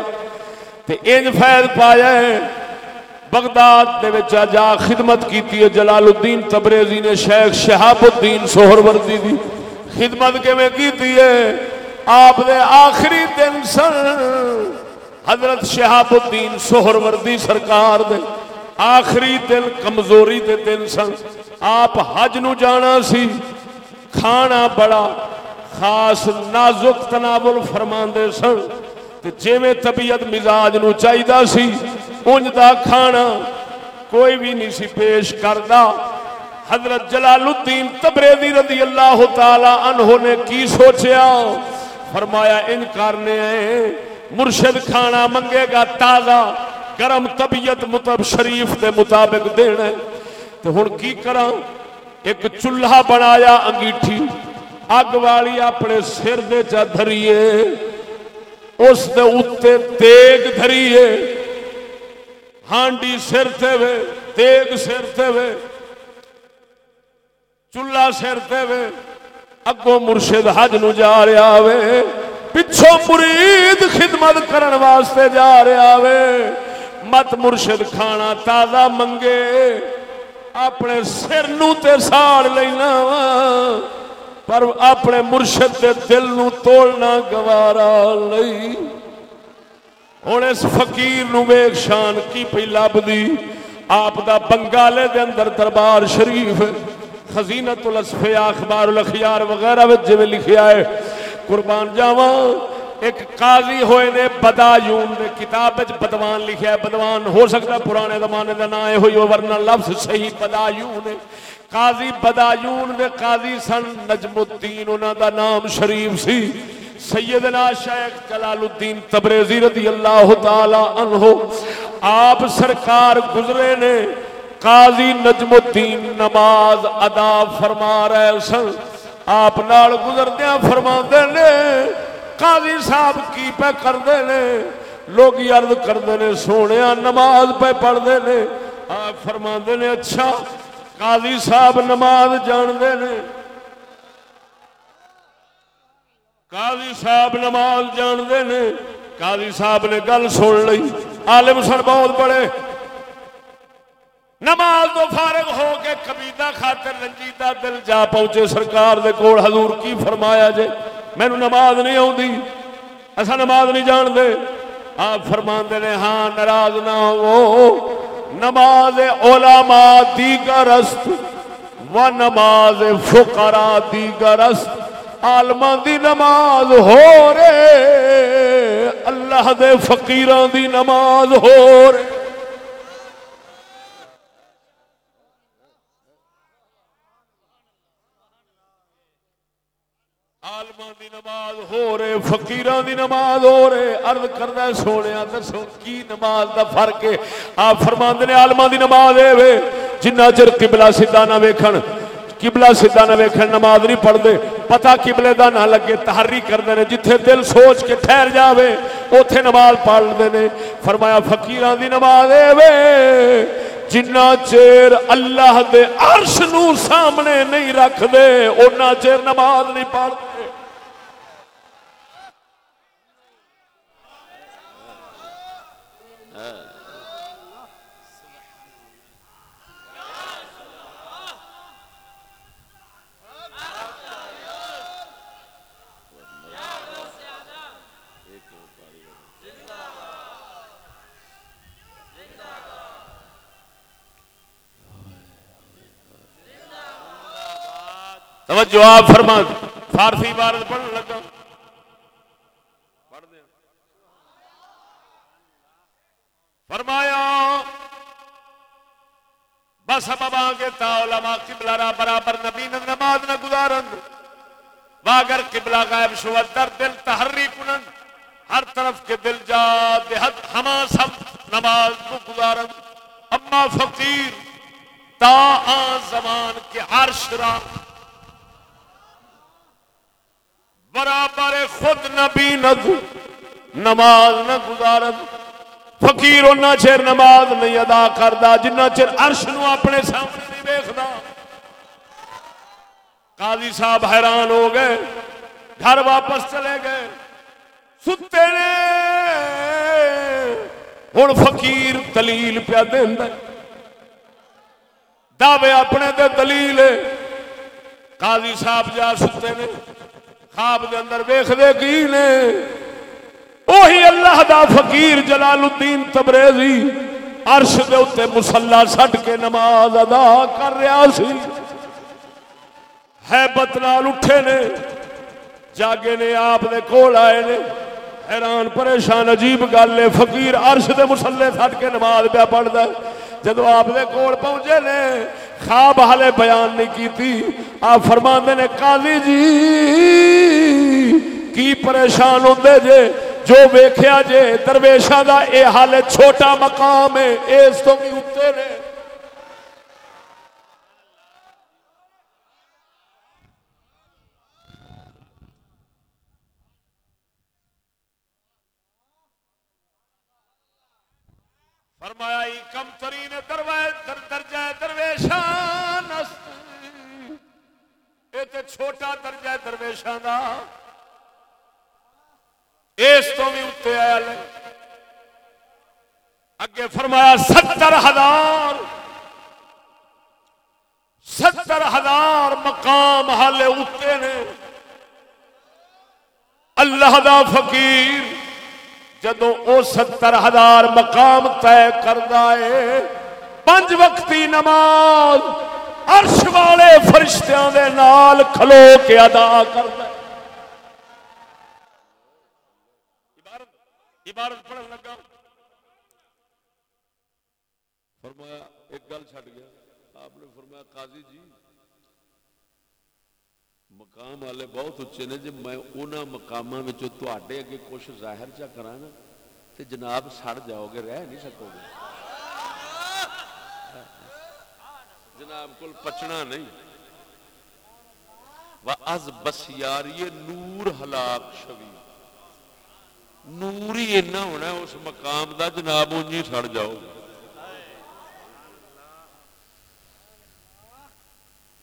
تے انج فیض پایا ہے، بغداد دے وچ جا خدمت کیتی ہے جلال الدین تبریزی نے شیخ شہاب الدین سہر وردی دی۔ خدمت کیویں کیتی ہے؟ آپ دے آخری دن سن۔ حضرت شہاب الدین سہر وردی سرکار دے آخری دن کمزوری دے دن سن۔ آپ حج نو جانا سی، کھانا بڑا خاص نازک تناول فرماندے سن۔ تے جویں طبیعت مزاج نو چاہیدا سی، اونج دا کھانا کوئی بھی نہیں سی پیش کردا۔ حضرت جلال الدین تبریزی رضی اللہ تعالی عنہ نے کی سوچیا؟ فرمایا ان کرنے ہیں مرشد کھانا منگے گا تازہ، گرم طبیعت مطلب شریف دے مطابق دینا ہے۔ تو ہن کی کراں؟ ایک چولہا بنایا انگیٹھی۔ اگ والی اپنے سر دے چا دھریے، اس دے اتے تیگ دھریے۔ ہانڈی سر تے وے، تیگ سر تے وے۔ چولہا سر تے وے۔ اگوں مرشد حج نو جا رہا وے۔ پچھوں مرید خدمت کرن واسطے جا رہا وے۔ مت مرشد کھانا تازہ منگے۔ اپنے سر نو تے ساڑ لینا وا پر اپنے مرشد دے دل نو توڑنا گوارا نہیں ہوں اس فقیر نو ویک شان کی پی لبدی آپ دا بنگالے دے اندر دربار شریف خزینت الاسفیا اخبار الاخیار وغیرہ وچ جویں لکھیا ہے، قربان جاواں، ایک قاضی ہوئے نے بدایون نے کتاب وچ بدوان لکھیا ہے۔ بدوان ہو سکتا ہے پرانے زمانے دا نام ہوئی ورنہ لفظ صحیح بدایون ہے۔ قاضی بدایون دے قاضی سن، نجم الدین، انہاں دا نام شریف سی۔ سیدنا شیخ جلال الدین تبریزی رضی اللہ تعالی عنہ۔ آپ سرکار گزرے نے، قاضی نجم الدین نماز ادا فرما رہے سن۔ آپ نال گزردیا فرما دے نے، قاضی صاحب کی پہ کرتے نے۔ لوگ عرض کرتے نے سونے نماز پہ پڑھتے نے۔ آپ فرما دے نے اچھا قاضی صاحب نماز جانتے نے۔ قاضی صاحب نماز جانتے نے۔ قاضی صاحب نے گل سن لی۔ عالم سن بہت بڑے نماز تو فارغ ہو کے کبیدہ خاطر رنجیدہ دل جا پہنچے۔ سرکار دے کول حضور کی فرمایا جے۔ مینو نماز نہیں آتی اصا نماز نہیں جانتے۔ آپ فرما نے ہاں ناراض نہ ہو نماز علماء دیگر است و نماز فقراء دیگر است. عالماں دی نماز ہو رے، اللہ دے فقیران دی نماز ہو رے۔ عالماں دی نماز ہو رہے، فقیران دی نماز ہو رہے۔ عرض کردا سونے دسو کی نماز دا فرق ہے۔ آپ فرماندے نے عالماں دی نماز اے وے، جنہ چر قبلہ سیدھا نہ ویکھن۔ قبلہ سیدھا نہ ویکھن، نماز نہیں پڑھدے۔ پتہ قبلے دا نہ لگے، تحری کردے نے، جتھے دل سوچ کے ٹھہر جاوے، اوتھے نماز پڑھ دے نے۔ فرمایا، فقیران دی نماز اے وے۔ جنا چیر اللہ دے عرش نو سامنے نہیں رکھ دے اونا چیر نماز نہیں پڑھ توجہ آپ فرما فارسی عبارت پڑھنے لگا۔ پڑھ دیں۔ فرمایا، بس اب آگے تا علماء قبلہ را برابر نبی نماز نہ گزارن۔ واگر قبلہ غائب شوت در دل تحری کنن۔ ہر طرف کے دل جا دہت ہما سب نماز کو گزارن۔ اما فقیر، تا آن زمان کے عرش را برابر خود نہ بیند نماز نہ گزارد۔ فقیر اُنہ چیر نماز نہیں ادا کردا، جنہ چیر عرش نو اپنے سامنے نہیں دیکھدا قاضی صاحب حیران ہو گئے، گھر واپس چلے گئے۔ ستے نے۔ ہوں فقیر دلیل پیا دینا دعوے اپنے دے دلیل قاضی صاحب جا ستے نے۔ خواب دے اندر ویخ دے کی نے؟ اوہی اللہ دا فقیر جلال الدین تبریزی عرش دے اتے مسلح سٹ کے نماز ادا کر رہا سی۔ حیبت نال اٹھے نے، جاگے نے، آپ دے کول آئے نے۔ حیران، پریشان، عجیب گل ہے، فقیر عرش دے مسلح سٹ کے نماز پہ پڑھتا ہے۔ جدو آپ دے کول پہنچے نے خواب حالے بیان نہیں کی تھی۔ آپ فرما نے قاضی جی کی پریشان ہوتے جے؟ جو ویکھیا جے، درویشاں دا اے حال چھوٹا مقام ہے، اس تو بھی اتنے نے فرمایا کم ترین درجہ، در درویشان یہ تے چھوٹا درجہ درویشان دا اس تو بھی اتنے آیا لے اگے فرمایا ستر ہزار ستر ہزار مقام حالے اتنے نے اللہ دا فقیر جدو او ستر ہزار مقام طے کردا ہے پنج وقتی نماز عرش والے فرشتیاں دے نال کھلو کے ادا کردا ہے۔ عبارت عبارت پڑھن لگا۔ فرمایا، ایک گل چھٹ گیا۔ آپ نے فرمایا، قاضی جی مقام والے بہت اچے نے جب میں انہوں مقاموں میں اگے کچھ ظاہر چا کرا نا تو جناب سڑ جاؤ گے، رہ نہیں سکو گے۔ جناب کو پچنا نہیں۔ از بس یاری نور ہلاک شوی۔ نور ہی اینا ہونا ہے، اس مقام دا جناب انجی سڑ جاؤ۔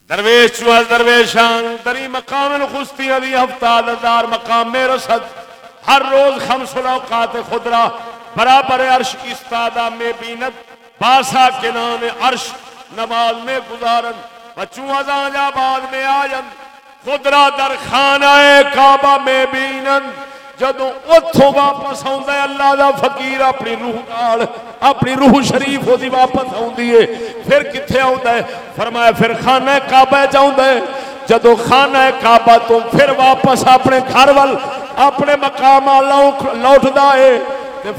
درویش چوہل درویشان، دری مقام الخستی علی ہفتہ دار مقام میں رسد۔ ہر روز خمس الاوقات خدرہ، برابر عرش کی استادہ میں بینت۔ باسا کے نام عرش۔ نماز میں گزارن، بچوں ازان آباد میں آجن خدرہ در خانہ کعبہ میں بینن۔ جدو اتوں واپس آتا ہے، اللہ دا فقیر اپنی روح نال، اپنی روح شریف ہوتی واپس آتی ہے۔ پھر کتنے آتا ہے؟ فرمایا، پھر خانہ کعبہ چاہتا ہے۔ جدو خانہ کعبہ تو پھر واپس اپنے گھر وال اپنے مقام لوٹتا ہے۔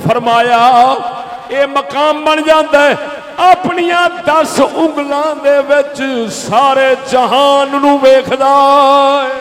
فرمایا، اے مقام بن جاتا ہے۔ اپنی دس انگلوں کے سارے جہان نو ویخدہ ہے۔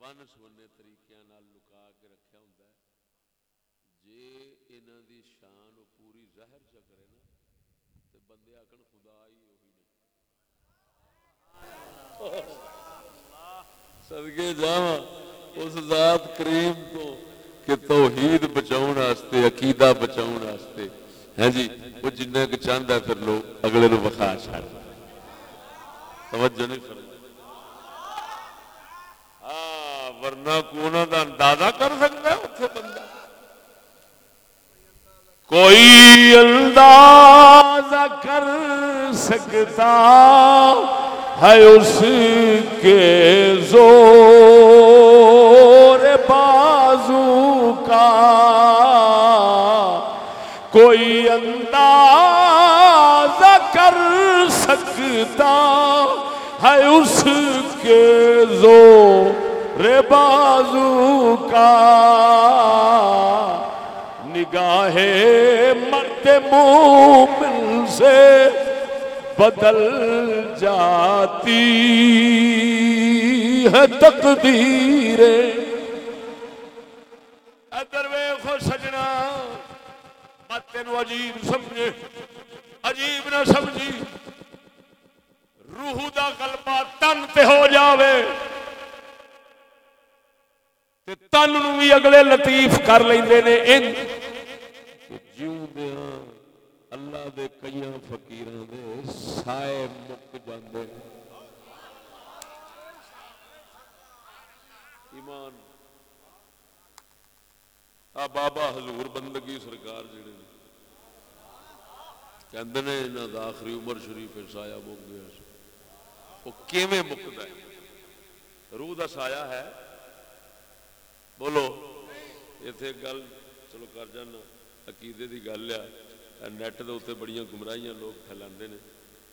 ون سونے طریقے لکا کے رکھا ہوں جی انہوں دی شان پوری ظاہر چ کرے نا تو بندے آکن خدا ہی وہی نے۔ سدگے جا اس ذات کریم تو کہ توحید بچاؤ واسطے، عقیدہ بچاؤ واسطے۔ ہے جی وہ جنہ چاہتا ہے پھر لوگ اگلے نو بخا چڑ توجہ نہیں فرمائی۔ ورنہ کو دا اندازہ کر سکتا ہے اتنے بندہ۔ کوئی اندازہ کر سکتا ہے اس کے زور بازو کا۔ کوئی اندازہ کر سکتا ہے اس کے زور رے بازو کا نگاہ مرد مومن سے بدل جاتی ہے تقدیر۔ ادر ویخو سجنا مت تین عجیب سمجھے۔ عجیب نہ سمجھی۔ روح دا قلبہ تن تے ہو جاوے۔ تن بھی اگلے لطیف کر لیں اللہ دے کئی فکیر سائے مک جاندے ایمان۔ آ بابا حضور بندگی سرکار جڑے کہندے آخری عمر شریف سایہ مک گیا۔ وہ کیویں مکدا ہے؟ روح دا سایہ ہے۔ بولو اتنے گل چلو کر جانا عقیدے کی گل ہے نیٹ کے اتنے بڑی گمراہیاں لوگ پھیلا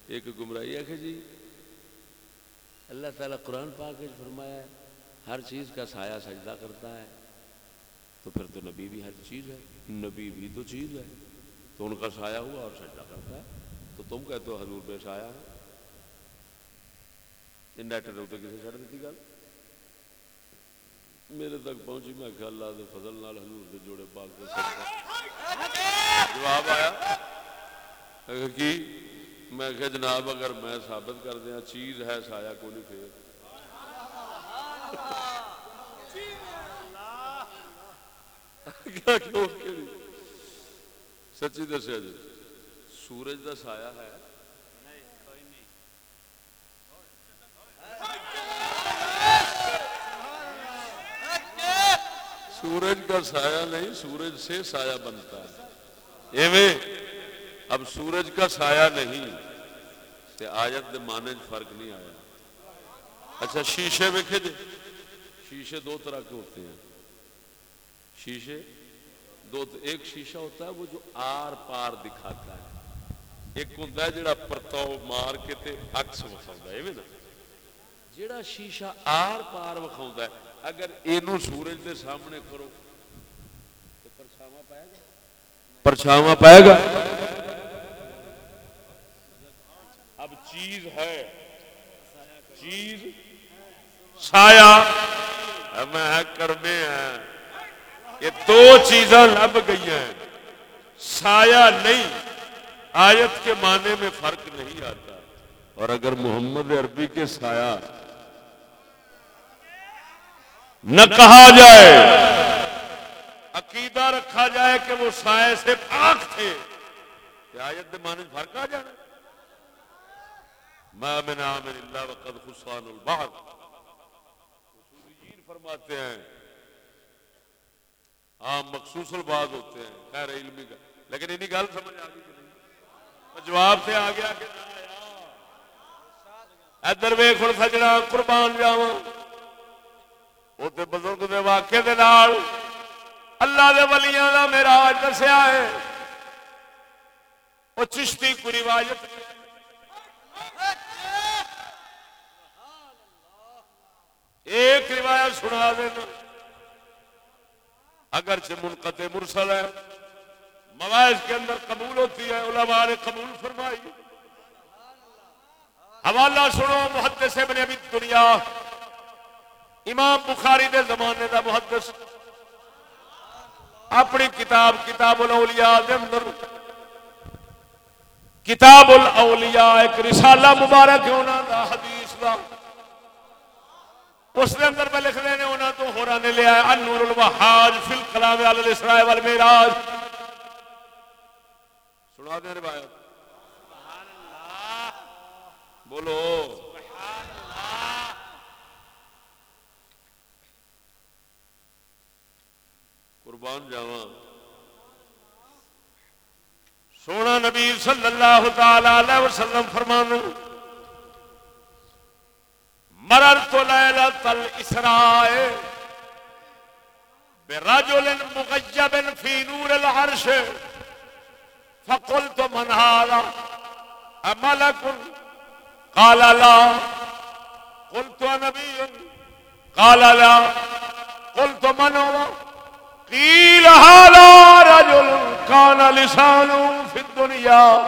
ایک گمراہی ہے کہ جی اللہ تعالیٰ قرآن پاک فرمایا ہے ہر چیز کا سایہ سجدہ کرتا ہے تو پھر تو نبی بھی ہر چیز ہے نبی بھی تو چیز ہے تو ان کا سایہ ہوا اور سجدہ کرتا ہے تو تم کہتے ہو حضور پہ سایہ ہے نیٹ کے اتنے کسی چڑھ دیتی گل میرے تک پہنچی، میں کہ اللہ دے فضل نال حضور دے جوڑے پاک دے جواب آیا؟ کہ میں کہ جناب، اگر میں ثابت کر دیا، چیز ہے سایہ کو نہیں پھر سچی دسیا جی سورج کا سایہ ہے۔ سورج کا سایہ نہیں، سورج سے سایہ بنتا ہے۔ ایویں اب سورج کا سایہ نہیں آیت مانے فرق نہیں آیا۔ اچھا شیشے میں کھے جی۔ شیشے دو طرح کے ہوتے ہیں۔ شیشے دو، ایک شیشہ ہوتا ہے، وہ جو آر پار دکھاتا ہے۔ ایک ہوتا ہے جڑا پرتاؤ مار کے تے اکس وکھاؤں ہے نا۔ جیڑا شیشہ آر پار وکھاوندا ہے اگر اینو سورج دے سامنے کرو تو پرچھاواں پائے گا؟ پرچھاواں پائے گا؟ اب چیز ہے چیز سایہ۔ میں کرنے ہیں۔ یہ دو چیزاں لب گئی ہیں۔ سایہ نہیں آیت کے معنی میں فرق نہیں آتا۔ اور اگر محمد عربی کے سایہ نہ کہا جائے۔ عقیدہ رکھا جائے کہ وہ سائے سے پاک تھے۔ آیت کے فرق آ جانا۔ ما من عامل اللہ وقد خسان البعض۔ فرماتے ہیں۔ عام مخصوص البعض ہوتے ہیں، خیر علمی کا۔ لیکن انہی گل سمجھ آ گئی جواب سے آ گیا کہ ادھر ویخ سجنا قربان جاوا بزرگ دے واقعے دے نال اللہ دے ولیاں دا میرا دسیا ہے۔ وہ چشتی کو روایت ایک روایت سنا دینا اگرچہ منقطع مرسل ہے۔ مواعظ کے اندر قبول ہوتی ہے۔ علماء نے قبول فرمائی۔ حوالہ سنو، محدث ابن ابی دنیا۔ امام بخاری دے زمانے دا محدث، اپنی کتاب کتاب الاولیاء دے اندر۔ کتاب الاولیاء ایک رسالہ مبارک ہونا دا، حدیث دا۔ اس نے اندر میں لکھ دینے ہونا تو ہورا نے لیا ہے، النور الوحاج فی الکلام علی الاسراء والمیراج سنا دیں روایت سبحان اللہ۔ بولو۔ قربان جاوا سونا نبی صلی اللہ تعالی علیہ وسلم فرمان مرر تو لیلہ تل اسرائے برجل مغیب فی نور العرش۔ فقلت من هذا؟ املک؟ قال لا۔ قلت نبی؟ قال لا۔ قلت من هو؟ قيل هذا رجل كان لسانه في الدنيا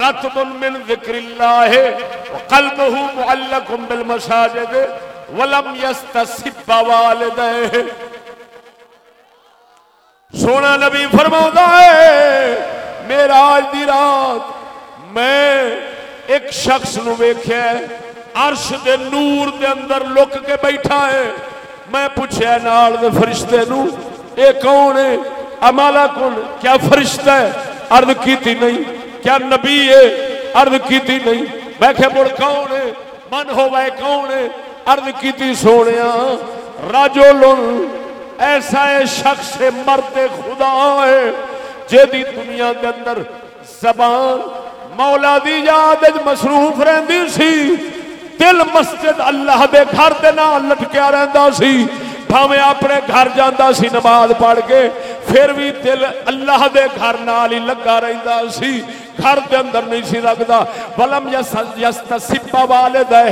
رتب من ذكر الله وقلبه معلق بالمساجد ولم يستسب والديه سونا نبی فرما ہے، میرا آج دی رات میں ایک شخص نو ویکھیا ہے، عرش دے نور دے اندر لک کے بیٹھا ہے۔ میں پوچھیا نال دے فرشتے نو اے کون ہے؟ امالا کون کیا فرشتہ ہے؟ عرض کیتی نہیں۔ کیا نبی ہے؟ عرض کیتی نہیں۔ میں کہ مڑ کون ہے؟ من ہوئے کون ہے؟ عرض کیتی سونیا۔ رجل ایسا ہے شخص مرد خدا ہے جیدی دنیا کے اندر زبان مولا دی یاد مصروف رہندی سی۔ دل مسجد اللہ دے گھر دے نال لٹکیا رہندا سی۔ بھاویں اپنے گھر جانا سی، نماز پڑھ کے پھر بھی دل اللہ دے گھر نال ہی لگا رہندا سی۔ گھر دے اندر نہیں سی لگدا ولم یستسب والدہ،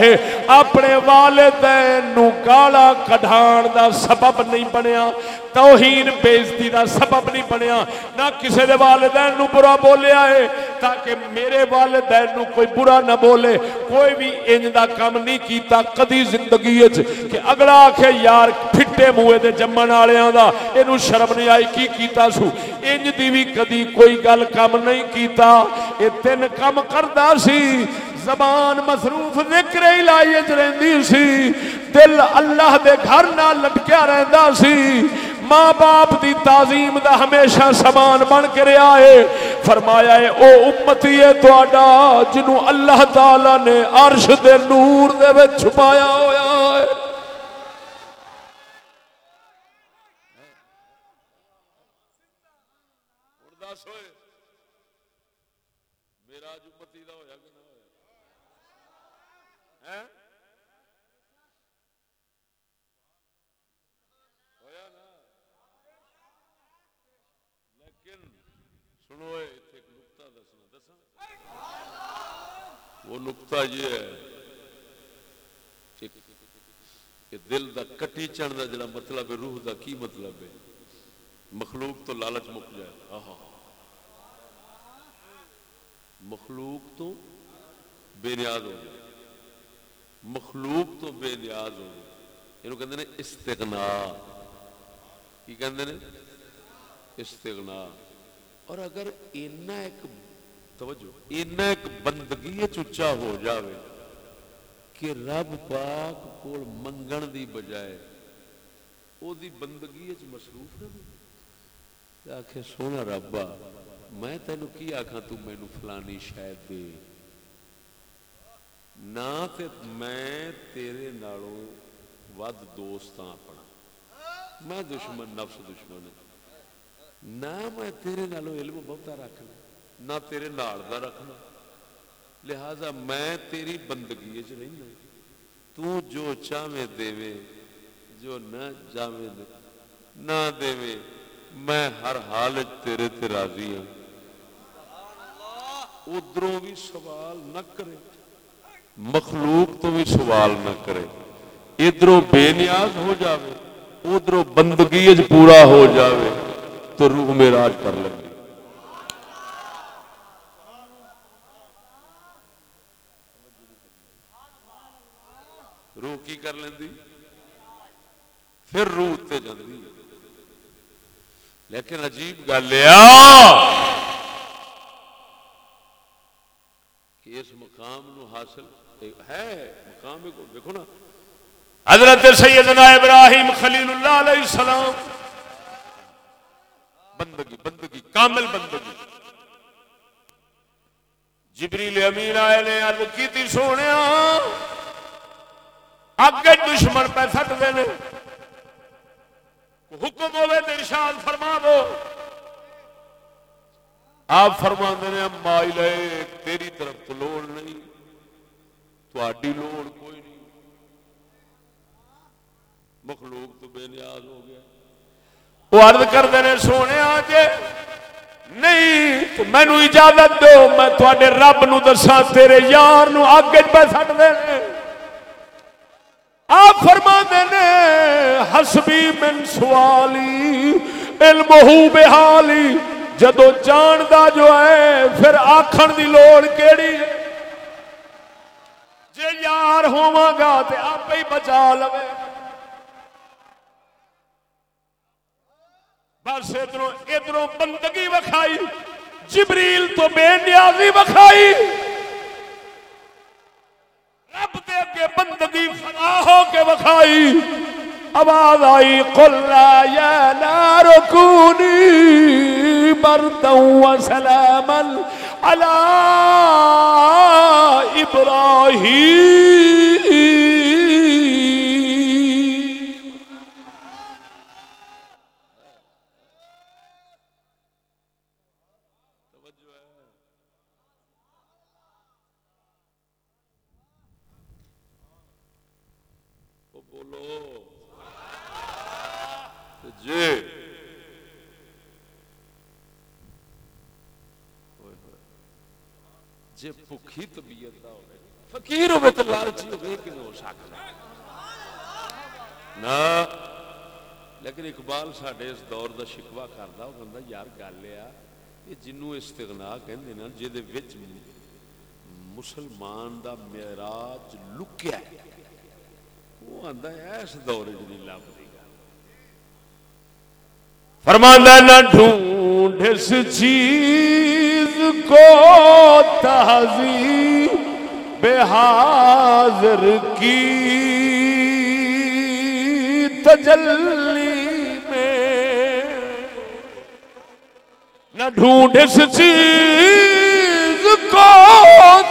اپنے والدین نو گالا کڈھان دا سبب نہیں بنیا۔ توہین بےزتی دا سبب نہیں بنیا۔ نہ کسی دے والدین نو برا بولیا ہے، تاکہ میرے والدین نو کوئی برا نہ بولے۔ کوئی بھی انج دا کام نہیں کیتا کدی زندگی وچ، کہ اگلا آکھے، یار، پھٹے منہ دے جمن والیاں دا، اینو شرم نہیں آئی، کی کیتا سو؟ انج دی بھی کدی کوئی گل کم نہیں کیتا۔ اے تین کم کردا سی، زبان مصروف ذکر الہی وچ رہندی سی، دل اللہ دے گھر نال لٹکیا رہندا سی۔ ماں باپ دی تعظیم دا ہمیشہ سامان بن کے رہا ہے۔ فرمایا ہے، او امتی ہے تہاڈا جنوں اللہ تعالی نے عرش دے نور دے وچ چھپایا ہویا ہے میرا امتی دا ہویا کہ نہ ہویا سنو ایک نقطہ دسنا دسا وہ نقطہ یہ ہے کہ دل دا کٹی چڑھ دا جڑا مطلب ہے، روح دا کی مطلب ہے؟ مخلوق تو لالچ مک جائے۔ آہا۔ مخلوق تو بے نیاز ہو جائے۔ مخلوق تو بے نیاز ہو جائے۔ یہ کہتے ہیں استغنا۔ کی کہتے ہیں استغنا۔ اور اگر اینا ایک توجہ۔ اینا ایک بندگی چچا ہو جاوے کہ رب پاک کو منگن دی بجائے او دی بندگی مصروف نہ آخ سونا ربا، میں تینوں کی آخا تو مینو فلانی شاید دے؟ نہ تے میں تیرے نالوں ود دوستاں اپنا۔ میں دشمن، نفس دشمن نہ میں تیرے نالوں علم بہتا رکھنا نہ تیرے نال دا رکھنا۔ لہذا میں تیری بندگی چ رہنا تو جو چاہے دے، جو نہ چاہے نہ دے، میں ہر حال تیرے تے راضی ہوں ادھروں بھی سوال نہ کرے، مخلوق تو بھی سوال نہ کرے۔ ادھروں بے نیاز ہو جاوے، ادھروں بندگی پورا ہو جاوے، تو روح میراج کر لگے روح کی کر لینی پھر روح اتنے جاندی لیکن عجیب گل کہ اس مقام نو حاصل ہے مقام کو دیکھو نا۔ حضرت سیدنا ابراہیم خلیل اللہ علیہ السلام۔ بندگی بندگی، کامل بندگی۔ جبریل امین آئے نے عرض کی سونے اگے دشمن پہ سٹ دے حکم ہوئے تو ارشاد فرما دو آپ فرما دے مائی لے تیری طرف تو لوڑ نہیں تھی لوڑ کوئی نہیں۔ مخلوق تو بے نیاز ہو گیا۔ وہ ارد کرتے ہیں سونے آج نہیں مینو اجازت دو، میں تھوڑے رب نو دسا تیرے یار نو اگ پہ سٹ دے آپ فرما نے، حسبی من سوالی، علم بحالی۔ جدو جاندا جو ہے، پھر آخر دی لوڑ کیڑی؟ جے یار ہوا گا تو آپ ہی بچا لو بس ادھر ادھر بندگی وکھائی۔ جبریل تو بے نیازی وکھائی۔ رب دے کے بندگی فنا ہو کے وکھائی۔ آواز آئی کلا یا نار کونی برتا و سلاما علی ابراہیم جی جی بھوکی طبیعت کا ہوگی فقیر ہوگی تو لالچی ہوگی کہ ہو سکتا نہ لیکن اقبال سڈے اس دور کا شکوا کرتا وہ کہتا یار گل یہ جنوں استغنا کہ جہد مسلمان دا معراج لکیا ہے۔ وہ آتا ہے، اس دور چ نہیں لبھی فرماندہ نہ ڈھونڈ۔ اس چیز کو تہذیب بے حاضر کی تجلی میں نہ ڈھونڈ اس چیز کو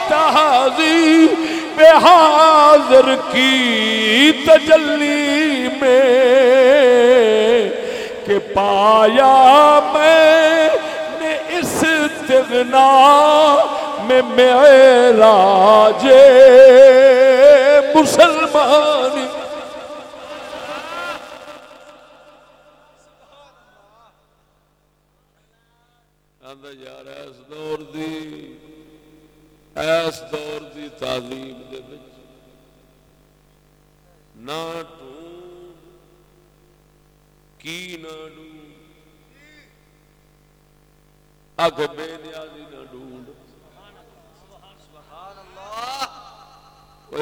تہذیب بے حاضر کی تجلی میں کہ پایا نے اس تغنا میں معراج مسلمان۔ یار ایس دور دی ایس دور دی تعلیم دے نہ ڈھونڈ کی نہ ڈھونڈ اگ بے نیازی نہ ڈھونڈ۔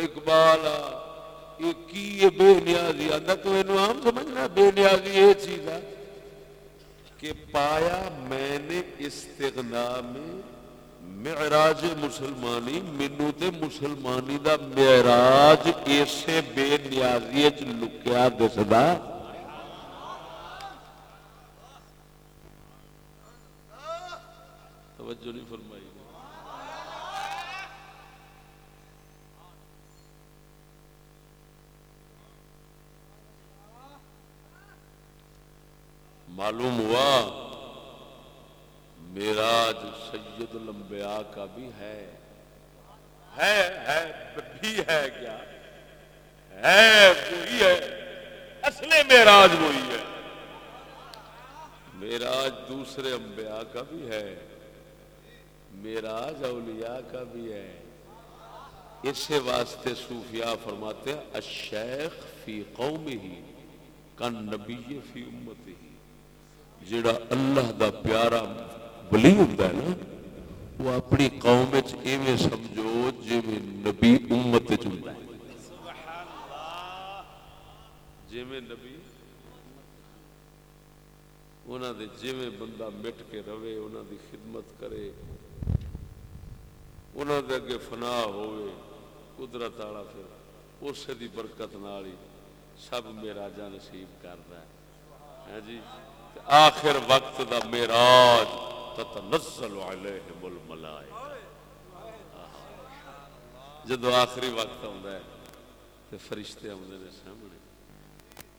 اقبال یہ کی ہے بے نیازی؟ آتا تو یہ عام سمجھنا بے نیازی یہ چیز ہے کہ پایا میں نے استغنا میں معراج مسلمانی مینو تے مسلمانی دا معراج اسے بے نیازی چ لکیا دسدا توجہ نہیں فرمائی معلوم ہوا میراج سید الانبیاء کا بھی ہے۔ ہے ہے، بھی ہے کیا؟ ہے، وہی ہے۔ اصل میراج وہی ہے۔ میراج دوسرے انبیاء کا بھی ہے۔ میراج اولیاء کا بھی ہے۔ اسے واسطے صوفیاء فرماتے ہیں، الشیخ فی قوم ہی کن نبی فی امت ہی جڑا اللہ دا پیارا ولی ہوتا ہے نا، وہ اپنی قوم ایویں سمجھو جی نبی امت چلتا ہے۔ جی نبی انہوں دے جویں بندہ مٹ کے رہے انہوں دی خدمت کرے۔ انہوں دے اگے فنا ہوئے، قدرت والا پھر اس دی برکت نال ہی سب میراجا نصیب کرتا ہے۔ ہاں جی؟ آخر وقت دا میراج تتنزل علیہم الملائکہ۔ جدو آخری وقت آتا ہے تو فرشتے آتے ہیں سامنے۔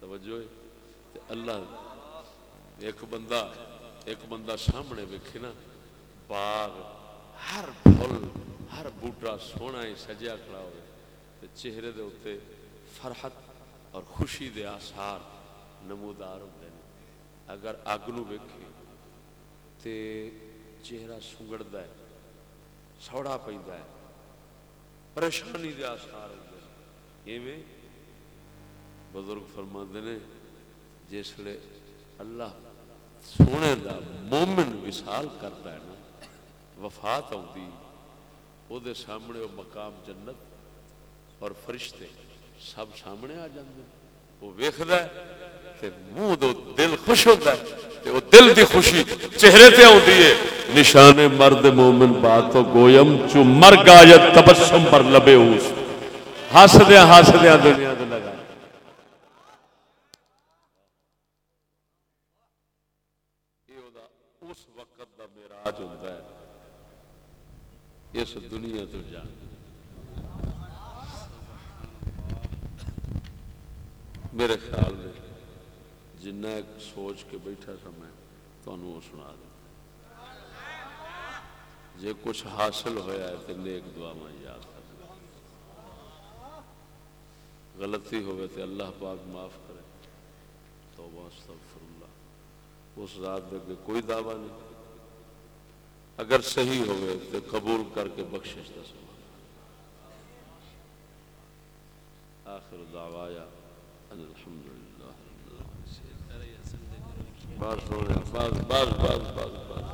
توجہ ہے۔ تے اللہ ایک بندہ ایک بندہ سامنے ویکھے نا، باغ ہر پھل، ہر بوٹا سونا ہی سجیا کھڑا ہوئے۔ چہرے دے اتنے فرحت اور خوشی دے آثار نمودار ہوتے ہیں اگر اگ نو ویکھے تے چہرہ سنگڑتا ہے، سوڑا پیندا ہے، پریشانی دے آثار ہوتے ہیں ایویں بزرگ فرماندے نے، جس لے اللہ سونے دا مومن وصال کرتا ہے نا وفات آتی وہ سامنے وہ مقام جنت اور فرشتے سب سامنے آ جاندے۔ وہ ویکھد تے منہ دو دل خوش ہوتا ہے تے وہ دل دی خوشی چہرے تے آتی ہے۔ نشان مرد مومن بات گویم چو مر گایت تبسم پر لبے اس ہس دیا ہس دیا دنیا دے لگا۔ اس وقت دا میراج ہوتا اس دنیا تو جان۔ میرے خیال میں جنہ سوچ کے بیٹھا تھا میں تو وہ سنا دوں۔ جے کچھ حاصل ہویا ہے تو نیک دعا میں یاد کر غلطی ہوئے تو اللہ پاک معاف کرے۔ تو استغفر اللہ۔ اس ذات دے کوئی دعویٰ نہیں۔ اگر صحیح ہوئے تو قبول کر کے بخشش دا سوا آخر دعوایا ان الحمدللہ۔ بس ہو رہا بس بس بس بس بس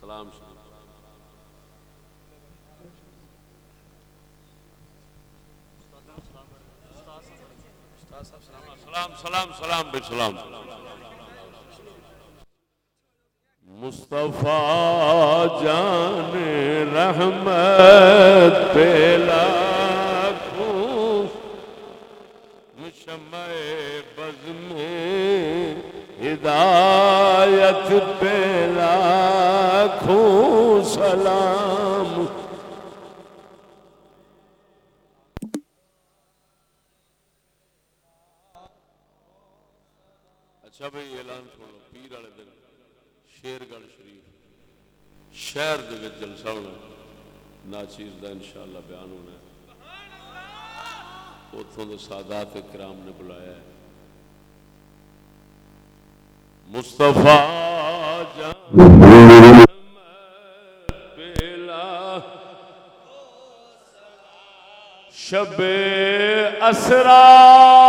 سلام شریف سلام سلام سلام بے سلام۔ مصطفیٰ جان رحمت پیلا شمع بز میں ہدایت پیلا خوں سلام اچھا بھائی اعلان سنو پیر والے دن شیر گڑھ شریف، شہر دے جلسہ ہونا ناچیز کا انشاءاللہ بیان ہونا ہے۔ اتوں کے سادات کرام نے بلایا ہے۔ مستفا شب اسرا۔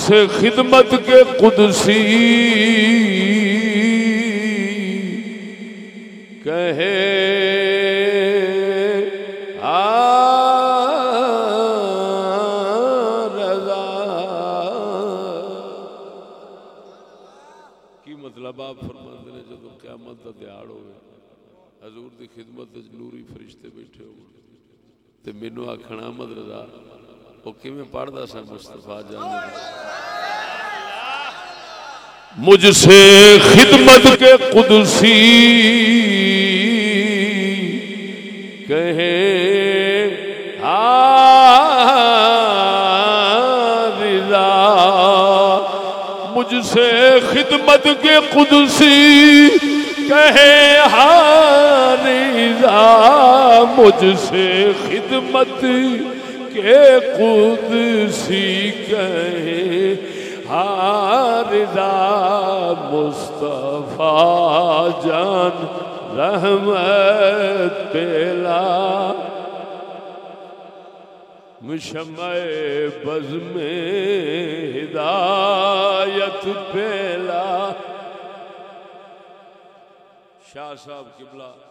سے خدمت کے قدسی۔ کہے، آ رضا۔ کی مطلب آپ فرماتے ہیں جب قیامت کا دیہڑ ہوئے، حضور دی خدمت نوری فرشتے بیٹھے ہو تے مینوں آکھنا، احمد رضا وہ کیویں پڑھدا سا مصطفیٰ جان؟ مجھ سے خدمت کے قدسی کہے رضا مجھ سے خدمت کے قدسی کہے رضا مجھ سے خدمت کے قدسی کہے رضا مصطفیٰ جان، رحمت پیلا مشمع بز میں ہدایت پیلا شاہ صاحب قبلہ۔